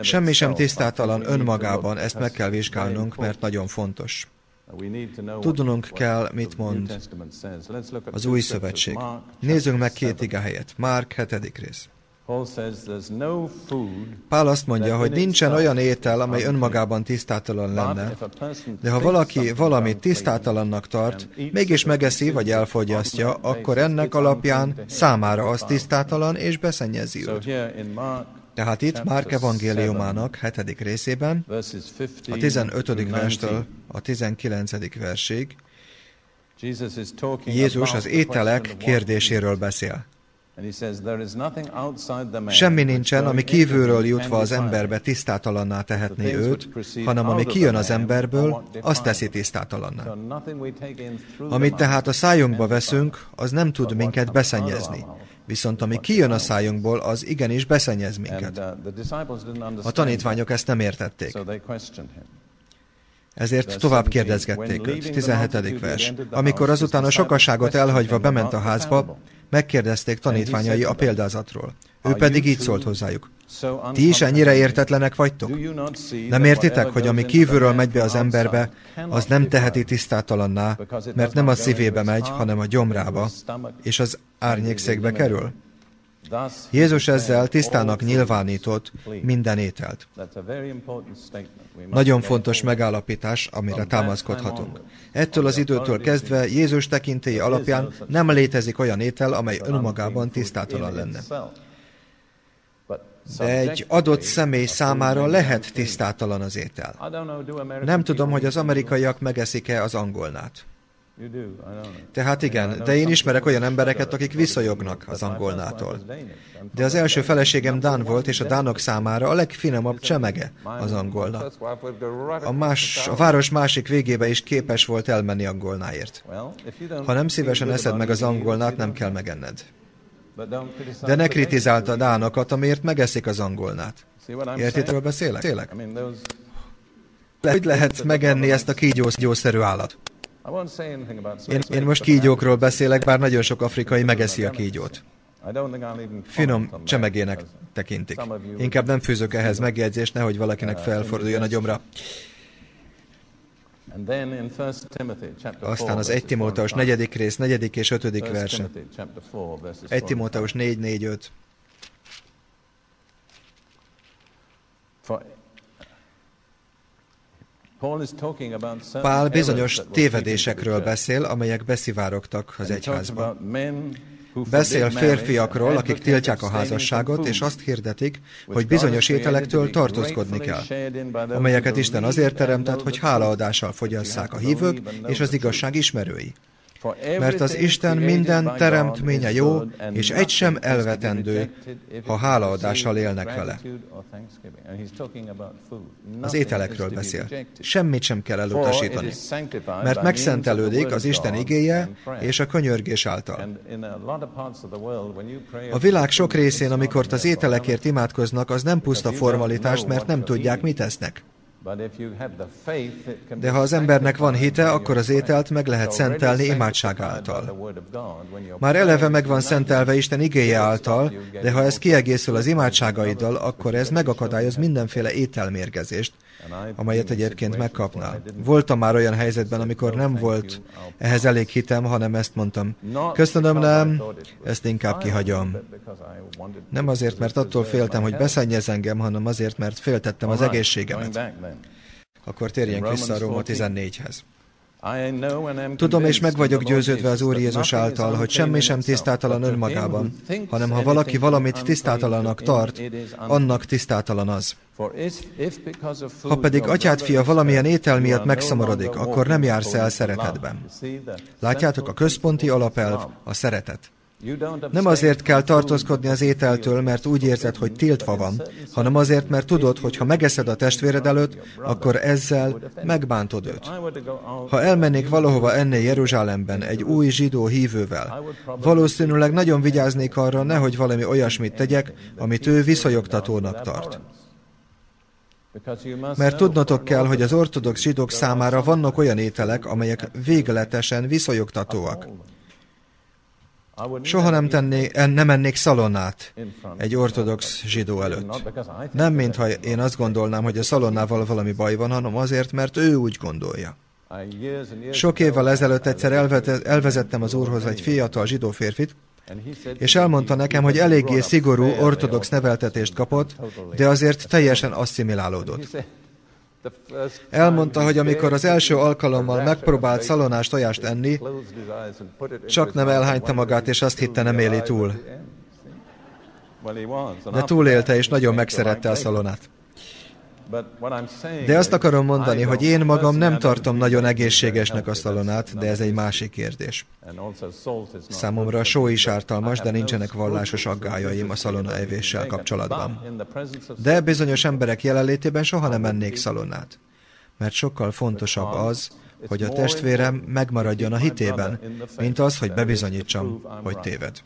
Semmi sem tisztátalan önmagában, ezt meg kell vizsgálnunk, mert nagyon fontos. Tudnunk kell, mit mond az új szövetség. Nézzünk meg két ige helyet. Márk 7. rész. Pál azt mondja, hogy nincsen olyan étel, amely önmagában tisztátalan lenne, de ha valaki valamit tisztátalannak tart, mégis megeszi vagy elfogyasztja, akkor ennek alapján számára az tisztátalan és beszennyezi őt. Tehát itt Márk evangéliumának hetedik részében, a 15. verstől a 19. versig, Jézus az ételek kérdéséről beszél. Semmi nincsen, ami kívülről jutva az emberbe tisztátalanná tehetné őt, hanem ami kijön az emberből, azt teszi tisztátalanná. Amit tehát a szájunkba veszünk, az nem tud minket beszennyezni. Viszont ami kijön a szájunkból, az igenis beszennyez minket. Uh, a tanítványok ezt nem értették. Ezért tovább kérdezgették őt. 17. vers. Amikor azután a sokaságot elhagyva bement a házba, megkérdezték tanítványai a példázatról. Ő pedig így szólt hozzájuk. Ti is ennyire értetlenek vagytok? Nem értitek, hogy ami kívülről megy be az emberbe, az nem teheti tisztátalanná, mert nem a szívébe megy, hanem a gyomrába, és az árnyékszékbe kerül? Jézus ezzel tisztának nyilvánított minden ételt. Nagyon fontos megállapítás, amire támaszkodhatunk. Ettől az időtől kezdve Jézus tekintélyi alapján nem létezik olyan étel, amely önmagában tisztátalan lenne. De egy adott személy számára lehet tisztátalan az étel. Nem tudom, hogy az amerikaiak megeszik-e az angolnát. Tehát igen, de én ismerek olyan embereket, akik visszajognak az angolnától. De az első feleségem Dán volt, és a Dánok számára a legfinomabb csemege az angolna. A, más, a város másik végébe is képes volt elmenni angolnáért. Ha nem szívesen eszed meg az angolnát, nem kell megenned. De ne kritizált a dánokat, amiért megeszik az angolnát. Értitről beszélek? Tényleg? Hogy lehet megenni ezt a kígyószerű állat? Én, én most kígyókról beszélek, bár nagyon sok afrikai megeszi a kígyót. Finom csemegének tekintik. Inkább nem fűzök ehhez megjegyzést, nehogy valakinek felforduljon a gyomra. Aztán az 1 Timóteus 4. rész, 4. és 5. verse. 1 Timóteus 4, 4, 5. Pál bizonyos tévedésekről beszél, amelyek beszivárogtak az egyházba. Beszél férfiakról, akik tiltják a házasságot, és azt hirdetik, hogy bizonyos ételektől tartózkodni kell, amelyeket Isten azért teremtett, hogy hálaadással fogyasszák a hívők és az igazság ismerői. Mert az Isten minden teremtménye jó, és egy sem elvetendő, ha hálaadással élnek vele. Az ételekről beszél. Semmit sem kell elutasítani, mert megszentelődik az Isten igéje és a könyörgés által. A világ sok részén, amikor az ételekért imádkoznak, az nem puszta formalitás, mert nem tudják, mit esznek. De ha az embernek van hite, akkor az ételt meg lehet szentelni imádság által. Már eleve meg van szentelve Isten igéje által, de ha ez kiegészül az imádságaiddal, akkor ez megakadályoz mindenféle ételmérgezést, amelyet egyébként megkapnál. Voltam már olyan helyzetben, amikor nem volt ehhez elég hitem, hanem ezt mondtam. Köszönöm, nem, ezt inkább kihagyom. Nem azért, mert attól féltem, hogy beszennyez engem, hanem azért, mert féltettem az egészségemet. Akkor térjünk vissza a Róma 14-hez. Tudom és meg vagyok győződve az Úr Jézus által, hogy semmi sem tisztátalan önmagában, hanem ha valaki valamit tisztátalanak tart, annak tisztátalan az. Ha pedig atyát fia valamilyen étel miatt megszomorodik, akkor nem jársz el szeretetben. Látjátok, a központi alapelv a szeretet. Nem azért kell tartózkodni az ételtől, mert úgy érzed, hogy tiltva van, hanem azért, mert tudod, hogy ha megeszed a testvéred előtt, akkor ezzel megbántod őt. Ha elmennék valahova ennél Jeruzsálemben egy új zsidó hívővel, valószínűleg nagyon vigyáznék arra, nehogy valami olyasmit tegyek, amit ő viszonyogtatónak tart. Mert tudnotok kell, hogy az ortodox zsidók számára vannak olyan ételek, amelyek végletesen viszonyogtatóak. Soha nem, tenné, nem ennék szalonnát egy ortodox zsidó előtt. Nem, mintha én azt gondolnám, hogy a szalonnával valami baj van, hanem azért, mert ő úgy gondolja. Sok évvel ezelőtt egyszer elvezettem az úrhoz egy fiatal zsidó férfit, és elmondta nekem, hogy eléggé szigorú ortodox neveltetést kapott, de azért teljesen asszimilálódott. Elmondta, hogy amikor az első alkalommal megpróbált szalonás tojást enni, csak nem elhányta magát, és azt hitte nem éli túl. De túlélte, és nagyon megszerette a szalonát. De azt akarom mondani, hogy én magam nem tartom nagyon egészségesnek a szalonát, de ez egy másik kérdés. Számomra a só is ártalmas, de nincsenek vallásos aggájaim a szalona evéssel kapcsolatban. De bizonyos emberek jelenlétében soha nem ennék szalonát. Mert sokkal fontosabb az, hogy a testvérem megmaradjon a hitében, mint az, hogy bebizonyítsam, hogy téved.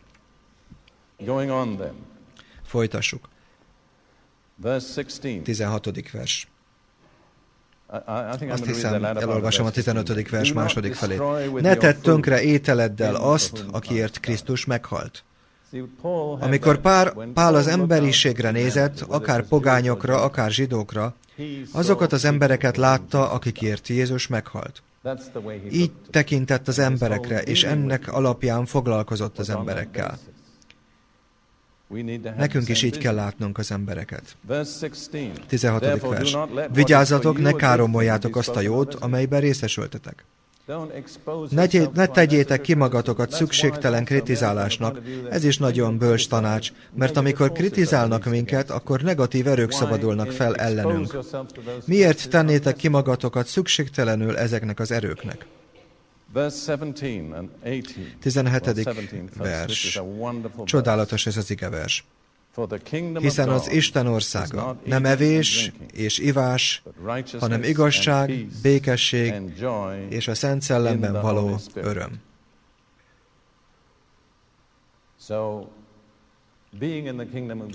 Folytassuk. 16. vers. Azt hiszem, elolvasom a 15. vers második felét. Ne tedd tönkre ételeddel azt, akiért Krisztus meghalt. Amikor Pár, Pál az emberiségre nézett, akár pogányokra, akár zsidókra, azokat az embereket látta, akikért Jézus meghalt. Így tekintett az emberekre, és ennek alapján foglalkozott az emberekkel. Nekünk is így kell látnunk az embereket. 16. vers. Vigyázzatok, ne káromoljátok azt a jót, amelyben részesültetek. Ne, ne tegyétek ki magatokat szükségtelen kritizálásnak, ez is nagyon bölcs tanács, mert amikor kritizálnak minket, akkor negatív erők szabadulnak fel ellenünk. Miért tennétek ki magatokat szükségtelenül ezeknek az erőknek? 17. vers. Csodálatos ez az igevers. Hiszen az Isten országa nem evés és ivás, hanem igazság, békesség és a Szent Szellemben való öröm.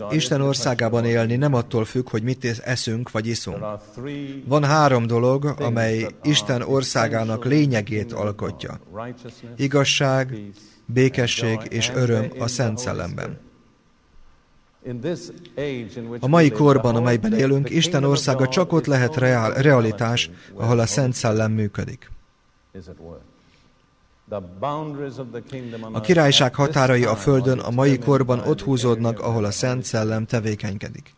Isten országában élni nem attól függ, hogy mit eszünk vagy iszunk. Van három dolog, amely Isten országának lényegét alkotja. Igazság, békesség és öröm a Szent Szellemben. A mai korban, amelyben élünk, Isten országa csak ott lehet reál, realitás, ahol a Szent Szellem működik. A királyság határai a földön a mai korban ott húzódnak, ahol a Szent Szellem tevékenykedik.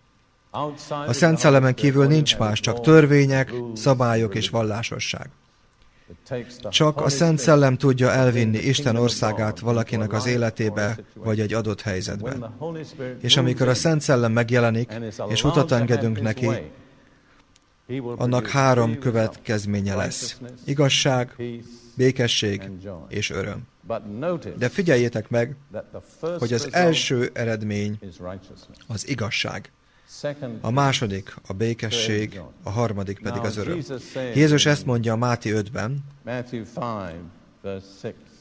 A Szent Szellemen kívül nincs más, csak törvények, szabályok és vallásosság. Csak a Szent Szellem tudja elvinni Isten országát valakinek az életébe, vagy egy adott helyzetbe. És amikor a Szent Szellem megjelenik, és utat engedünk neki, annak három következménye lesz. Igazság, békesség és öröm. De figyeljétek meg, hogy az első eredmény az igazság. A második a békesség, a harmadik pedig az öröm. Jézus ezt mondja a Máti 5-ben,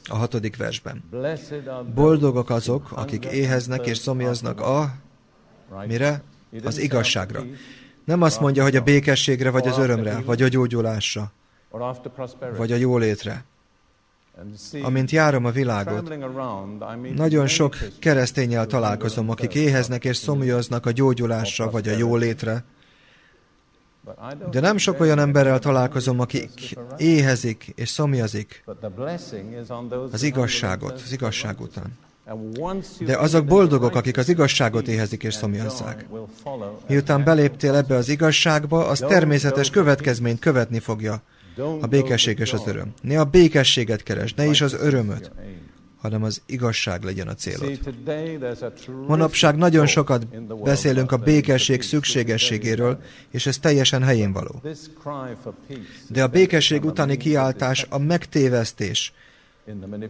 a hatodik versben. Boldogok azok, akik éheznek és szomjaznak a... Mire? Az igazságra. Nem azt mondja, hogy a békességre, vagy az örömre, vagy a gyógyulásra, vagy a jólétre. Amint járom a világot, nagyon sok keresztényel találkozom, akik éheznek és szomjaznak a gyógyulásra vagy a jólétre, De nem sok olyan emberrel találkozom, akik éhezik és szomjazik az igazságot, az igazság után. De azok boldogok, akik az igazságot éhezik és szomjazzák. Miután beléptél ebbe az igazságba, az természetes következményt követni fogja. A békesség és az öröm. Ne a békességet keres, ne is az örömöt hanem az igazság legyen a célod. Manapság nagyon sokat beszélünk a békesség szükségességéről, és ez teljesen helyén való. De a békesség utáni kiáltás a megtévesztés,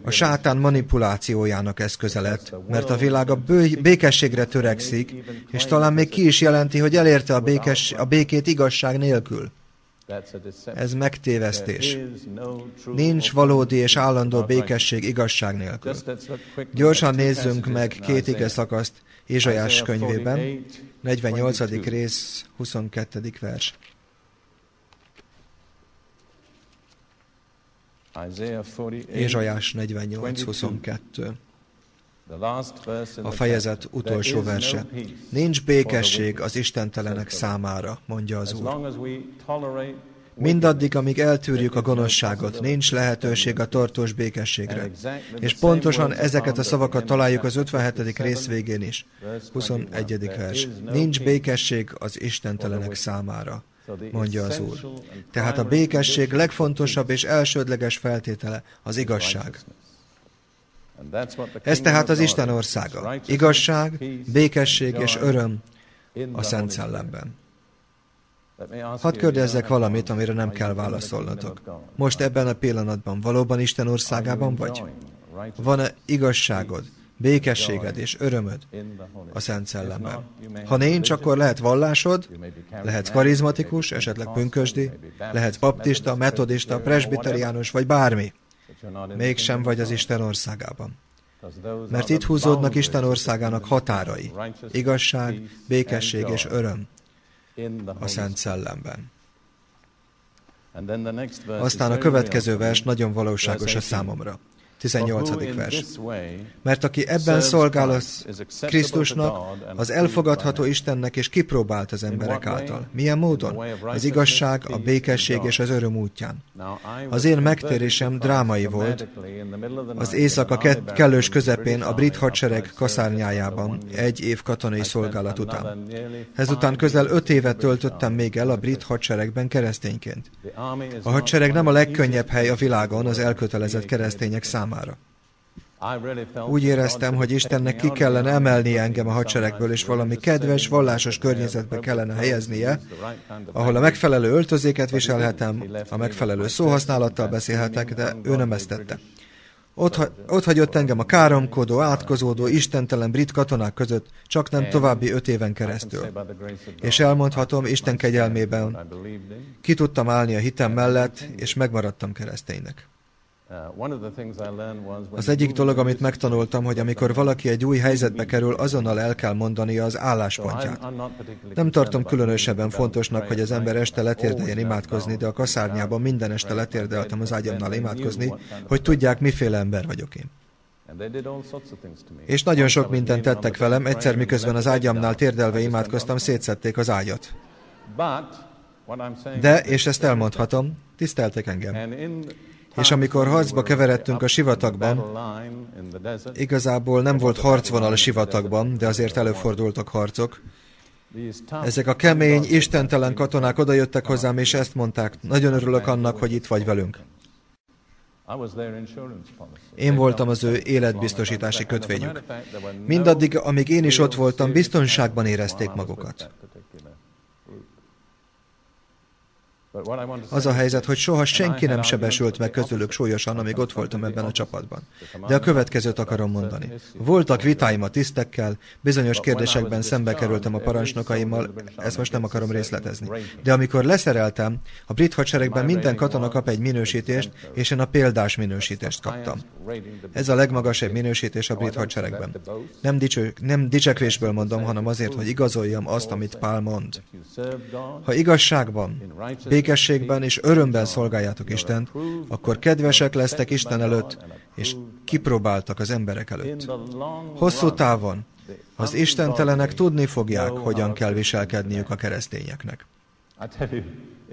a sátán manipulációjának eszköze lett, mert a világ a békességre törekszik, és talán még ki is jelenti, hogy elérte a, békes, a békét igazság nélkül. Ez megtévesztés. Nincs valódi és állandó békesség igazság nélkül. Gyorsan nézzünk meg két ige szakaszt Ézsajás könyvében, 48. rész, 22. vers. Ézsajás 48, 22. A fejezet utolsó verse. Nincs békesség az istentelenek számára, mondja az Úr. Mindaddig, amíg eltűrjük a gonoszságot, nincs lehetőség a tartós békességre. És pontosan ezeket a szavakat találjuk az 57. rész végén is. 21. vers. Nincs békesség az istentelenek számára, mondja az Úr. Tehát a békesség legfontosabb és elsődleges feltétele az igazság. Ez tehát az Isten országa. Igazság, békesség és öröm a Szent Szellemben. Hadd kérdezzek valamit, amire nem kell válaszolnatok. Most ebben a pillanatban valóban Isten országában vagy? Van-e igazságod, békességed és örömöd a Szent Szellemben? Ha nincs, akkor lehet vallásod, lehet karizmatikus, esetleg pünkösdi, lehet baptista, metodista, presbiteriánus vagy bármi. Mégsem vagy az Isten országában. Mert itt húzódnak Isten országának határai, igazság, békesség és öröm a Szent Szellemben. Aztán a következő vers nagyon valóságos a számomra. 18. vers. Mert aki ebben szolgál az Krisztusnak, az elfogadható Istennek és kipróbált az emberek által. Milyen módon? Az igazság, a békesség és az öröm útján. Az én megtérésem drámai volt. Az éjszaka kellős közepén a brit hadsereg kaszárnyájában egy év katonai szolgálat után. Ezután közel öt évet töltöttem még el a brit hadseregben keresztényként. A hadsereg nem a legkönnyebb hely a világon az elkötelezett keresztények számára számára. Úgy éreztem, hogy Istennek ki kellene emelni engem a hadseregből, és valami kedves, vallásos környezetbe kellene helyeznie, ahol a megfelelő öltözéket viselhetem, a megfelelő szóhasználattal beszélhetek, de ő nem ezt tette. Ott, ott hagyott engem a káromkodó, átkozódó, istentelen brit katonák között, csak nem további öt éven keresztül. És elmondhatom, Isten kegyelmében ki tudtam állni a hitem mellett, és megmaradtam kereszténynek. Uh, az egyik dolog, amit megtanultam, hogy amikor valaki egy új helyzetbe kerül, azonnal el kell mondani az álláspontját. Nem tartom különösebben fontosnak, hogy az ember este letérdeljen imádkozni, de a kaszárnyában minden este letérdeltem az ágyamnál imádkozni, hogy tudják, miféle ember vagyok én. És nagyon sok mindent tettek velem, egyszer miközben az ágyamnál térdelve imádkoztam, szétszették az ágyat. De, és ezt elmondhatom, tiszteltek engem. És amikor harcba keveredtünk a sivatagban, igazából nem volt harcvonal a sivatagban, de azért előfordultak harcok. Ezek a kemény, istentelen katonák odajöttek hozzám, és ezt mondták, nagyon örülök annak, hogy itt vagy velünk. Én voltam az ő életbiztosítási kötvényük. Mindaddig, amíg én is ott voltam, biztonságban érezték magukat. Az a helyzet, hogy soha senki nem sebesült meg közülük súlyosan, amíg ott voltam ebben a csapatban. De a következőt akarom mondani. Voltak vitáim a tisztekkel, bizonyos kérdésekben szembe kerültem a parancsnokaimmal, ezt most nem akarom részletezni. De amikor leszereltem, a brit hadseregben minden katona kap egy minősítést, és én a példás minősítést kaptam. Ez a legmagasabb minősítés a brit hadseregben. Nem, dicső, nem dicsekvésből mondom, hanem azért, hogy igazoljam azt, amit Pál mond. Ha igazságban, békességben és örömben szolgáljátok Istent, akkor kedvesek lesztek Isten előtt, és kipróbáltak az emberek előtt. Hosszú távon az istentelenek tudni fogják, hogyan kell viselkedniük a keresztényeknek.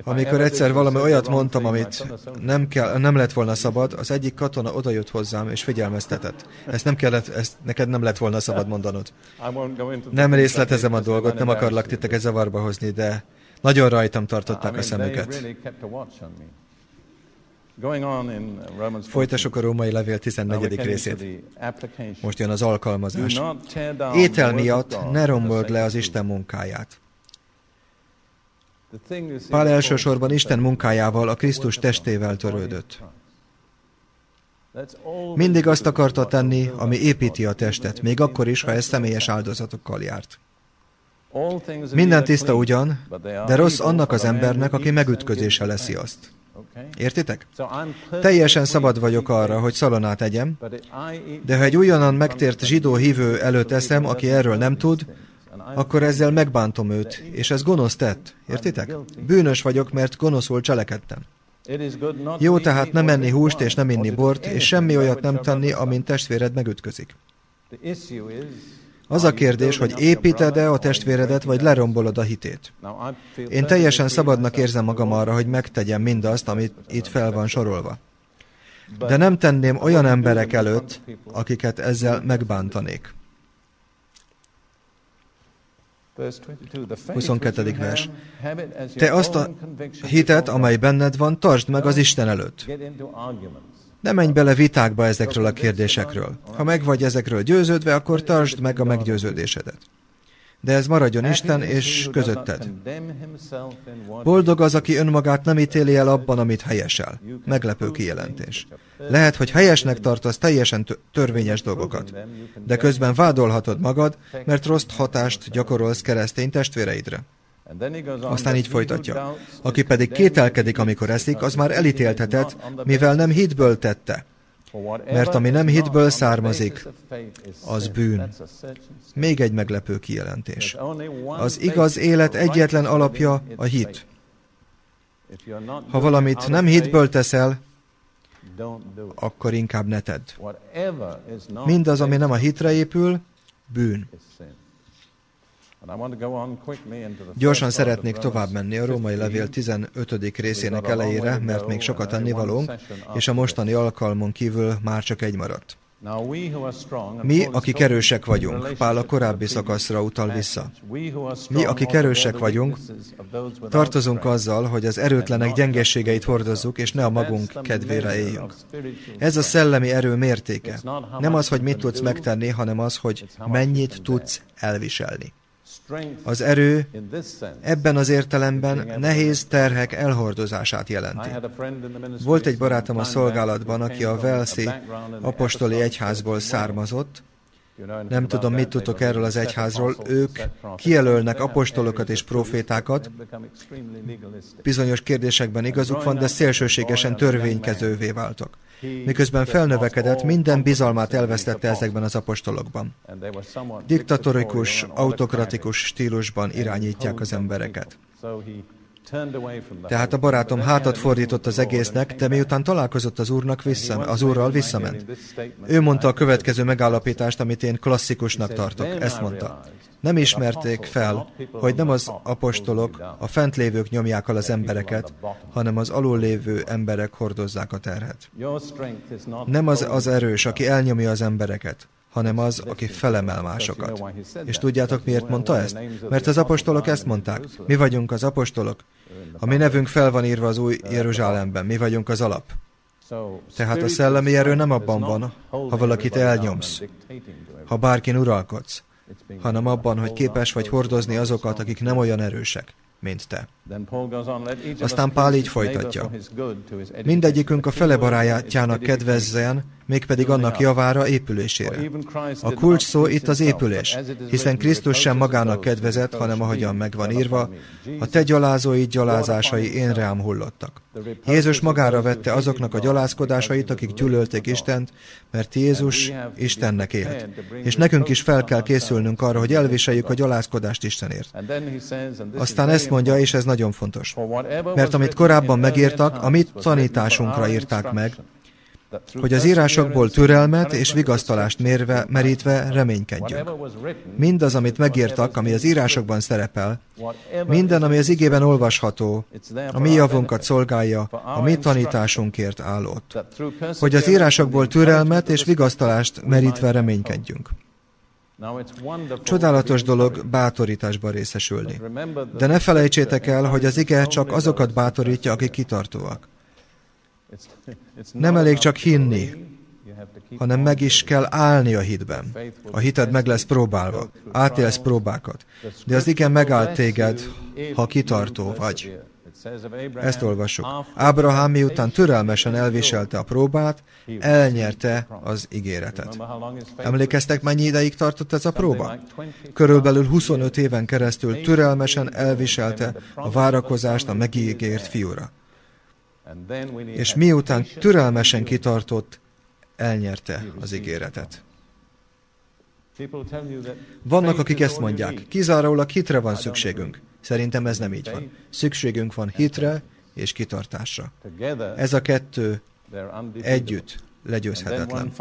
Amikor egyszer valami olyat mondtam, amit nem, kell, nem lett volna szabad, az egyik katona odajött hozzám és figyelmeztetett. Ezt nem kellett, ezt neked nem lett volna szabad mondanod. Nem részletezem a dolgot, nem akarlak titeket zavarba hozni, de nagyon rajtam tartották a szemüket. Folytassuk a római levél 14. részét. Most jön az alkalmazás. Étel miatt ne rombold le az Isten munkáját. Pál elsősorban Isten munkájával, a Krisztus testével törődött. Mindig azt akarta tenni, ami építi a testet, még akkor is, ha ez személyes áldozatokkal járt. Minden tiszta ugyan, de rossz annak az embernek, aki megütközése leszi azt. Értitek? Teljesen szabad vagyok arra, hogy szalonát egyem, de ha egy újonnan megtért zsidó hívő előtt eszem, aki erről nem tud, akkor ezzel megbántom őt, és ez gonosz tett. Értitek? Bűnös vagyok, mert gonoszul cselekedtem. Jó tehát nem enni húst és nem inni bort, és semmi olyat nem tenni, amint testvéred megütközik. Az a kérdés, hogy építed-e a testvéredet, vagy lerombolod a hitét. Én teljesen szabadnak érzem magam arra, hogy megtegyem mindazt, amit itt fel van sorolva. De nem tenném olyan emberek előtt, akiket ezzel megbántanék. 22. vers. Te azt a hitet, amely benned van, tartsd meg az Isten előtt. Ne menj bele vitákba ezekről a kérdésekről. Ha meg vagy ezekről győződve, akkor tartsd meg a meggyőződésedet. De ez maradjon Isten és közötted. Boldog az, aki önmagát nem ítéli el abban, amit helyesel. Meglepő kijelentés. Lehet, hogy helyesnek tartasz teljesen törvényes dolgokat, de közben vádolhatod magad, mert rossz hatást gyakorolsz keresztény testvéreidre. Aztán így folytatja. Aki pedig kételkedik, amikor eszik, az már elítéltetett, mivel nem hitből tette. Mert ami nem hitből származik, az bűn. Még egy meglepő kijelentés. Az igaz élet egyetlen alapja a hit. Ha valamit nem hitből teszel, akkor inkább ne tedd. Mindaz, ami nem a hitre épül, bűn. Gyorsan szeretnék tovább menni a római levél 15. részének elejére, mert még sokat tennivalónk, és a mostani alkalmon kívül már csak egy maradt. Mi, akik erősek vagyunk, Pál a korábbi szakaszra utal vissza. Mi, akik erősek vagyunk, tartozunk azzal, hogy az erőtlenek gyengességeit hordozzuk, és ne a magunk kedvére éljünk. Ez a szellemi erő mértéke. Nem az, hogy mit tudsz megtenni, hanem az, hogy mennyit tudsz elviselni. Az erő ebben az értelemben nehéz terhek elhordozását jelenti. Volt egy barátom a szolgálatban, aki a Velszi apostoli egyházból származott, nem tudom, mit tudtok erről az egyházról. Ők kijelölnek apostolokat és profétákat. Bizonyos kérdésekben igazuk van, de szélsőségesen törvénykezővé váltak. Miközben felnövekedett, minden bizalmát elvesztette ezekben az apostolokban. Diktatorikus, autokratikus stílusban irányítják az embereket. Tehát a barátom hátat fordított az egésznek, de miután találkozott az úrnak, vissza, az úrral visszament. Ő mondta a következő megállapítást, amit én klasszikusnak tartok. Ezt mondta. Nem ismerték fel, hogy nem az apostolok, a fentlévők nyomják el az embereket, hanem az alullévő emberek hordozzák a terhet. Nem az az erős, aki elnyomja az embereket, hanem az, aki felemel másokat. És tudjátok, miért mondta ezt? Mert az apostolok ezt mondták. Mi vagyunk az apostolok. A mi nevünk fel van írva az új Jeruzsálemben. Mi vagyunk az alap. Tehát a szellemi erő nem abban van, ha valakit elnyomsz, ha bárkin uralkodsz, hanem abban, hogy képes vagy hordozni azokat, akik nem olyan erősek mint te. Aztán Pál így folytatja. Mindegyikünk a fele barátjának kedvezzen, mégpedig annak javára épülésére. A kulcs szó itt az épülés, hiszen Krisztus sem magának kedvezett, hanem ahogyan megvan írva, a te gyalázói gyalázásai én rám hullottak. Jézus magára vette azoknak a gyalázkodásait, akik gyűlölték Istent, mert Jézus Istennek élt. És nekünk is fel kell készülnünk arra, hogy elviseljük a gyalázkodást Istenért. Aztán ezt mondja, és ez nagyon fontos. Mert amit korábban megírtak, a mi tanításunkra írták meg, hogy az írásokból türelmet és vigasztalást mérve, merítve reménykedjünk. Mindaz, amit megírtak, ami az írásokban szerepel, minden, ami az igében olvasható, a mi javunkat szolgálja, a mi tanításunkért állott. Hogy az írásokból türelmet és vigasztalást merítve reménykedjünk. Csodálatos dolog bátorításban részesülni. De ne felejtsétek el, hogy az ige csak azokat bátorítja, akik kitartóak. Nem elég csak hinni, hanem meg is kell állni a hitben. A hited meg lesz próbálva, átélsz próbákat. De az igen megállt téged, ha kitartó vagy. Ezt olvassuk. Ábrahám miután türelmesen elviselte a próbát, elnyerte az ígéretet. Emlékeztek, mennyi ideig tartott ez a próba? Körülbelül 25 éven keresztül türelmesen elviselte a várakozást a megígért fiúra. És miután türelmesen kitartott, elnyerte az ígéretet. Vannak, akik ezt mondják, kizárólag hitre van szükségünk. Szerintem ez nem így van. Szükségünk van hitre és kitartásra. Ez a kettő együtt legyőzhetetlen.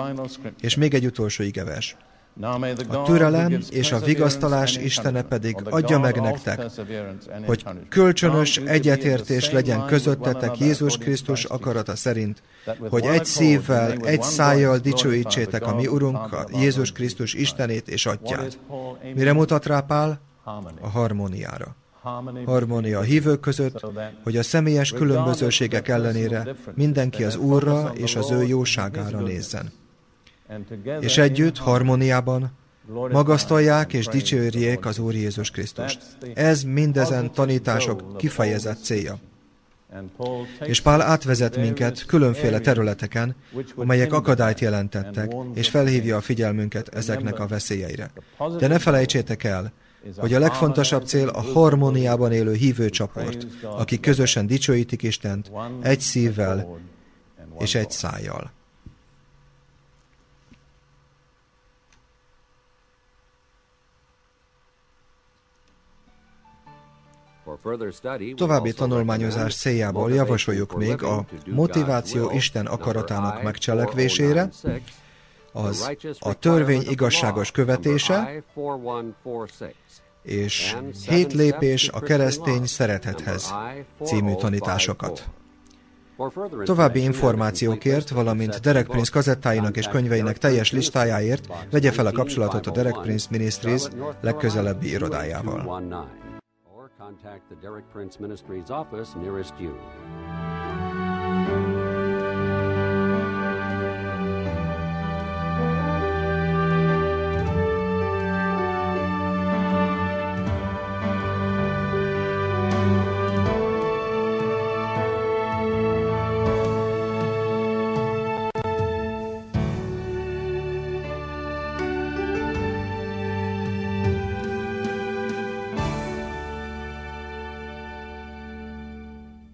És még egy utolsó igevers. A türelem és a vigasztalás Istene pedig adja meg nektek, hogy kölcsönös egyetértés legyen közöttetek Jézus Krisztus akarata szerint, hogy egy szívvel, egy szájjal dicsőítsétek a mi Urunk, a Jézus Krisztus Istenét és Atyát. Mire mutat rá Pál? A harmóniára. Harmónia a hívők között, hogy a személyes különbözőségek ellenére mindenki az Úrra és az ő jóságára nézzen és együtt, harmóniában magasztalják és dicsőrjék az Úr Jézus Krisztust. Ez mindezen tanítások kifejezett célja. És Pál átvezet minket különféle területeken, amelyek akadályt jelentettek, és felhívja a figyelmünket ezeknek a veszélyeire. De ne felejtsétek el, hogy a legfontosabb cél a harmóniában élő hívő akik közösen dicsőítik Istent egy szívvel és egy szájjal. További tanulmányozás céljából javasoljuk még a motiváció Isten akaratának megcselekvésére, az a törvény igazságos követése, és hét lépés a keresztény szeretethez című tanításokat. További információkért, valamint Derek Prince kazettáinak és könyveinek teljes listájáért vegye fel a kapcsolatot a Derek Prince Ministries legközelebbi irodájával. Contact the Derek Prince Ministries office nearest you.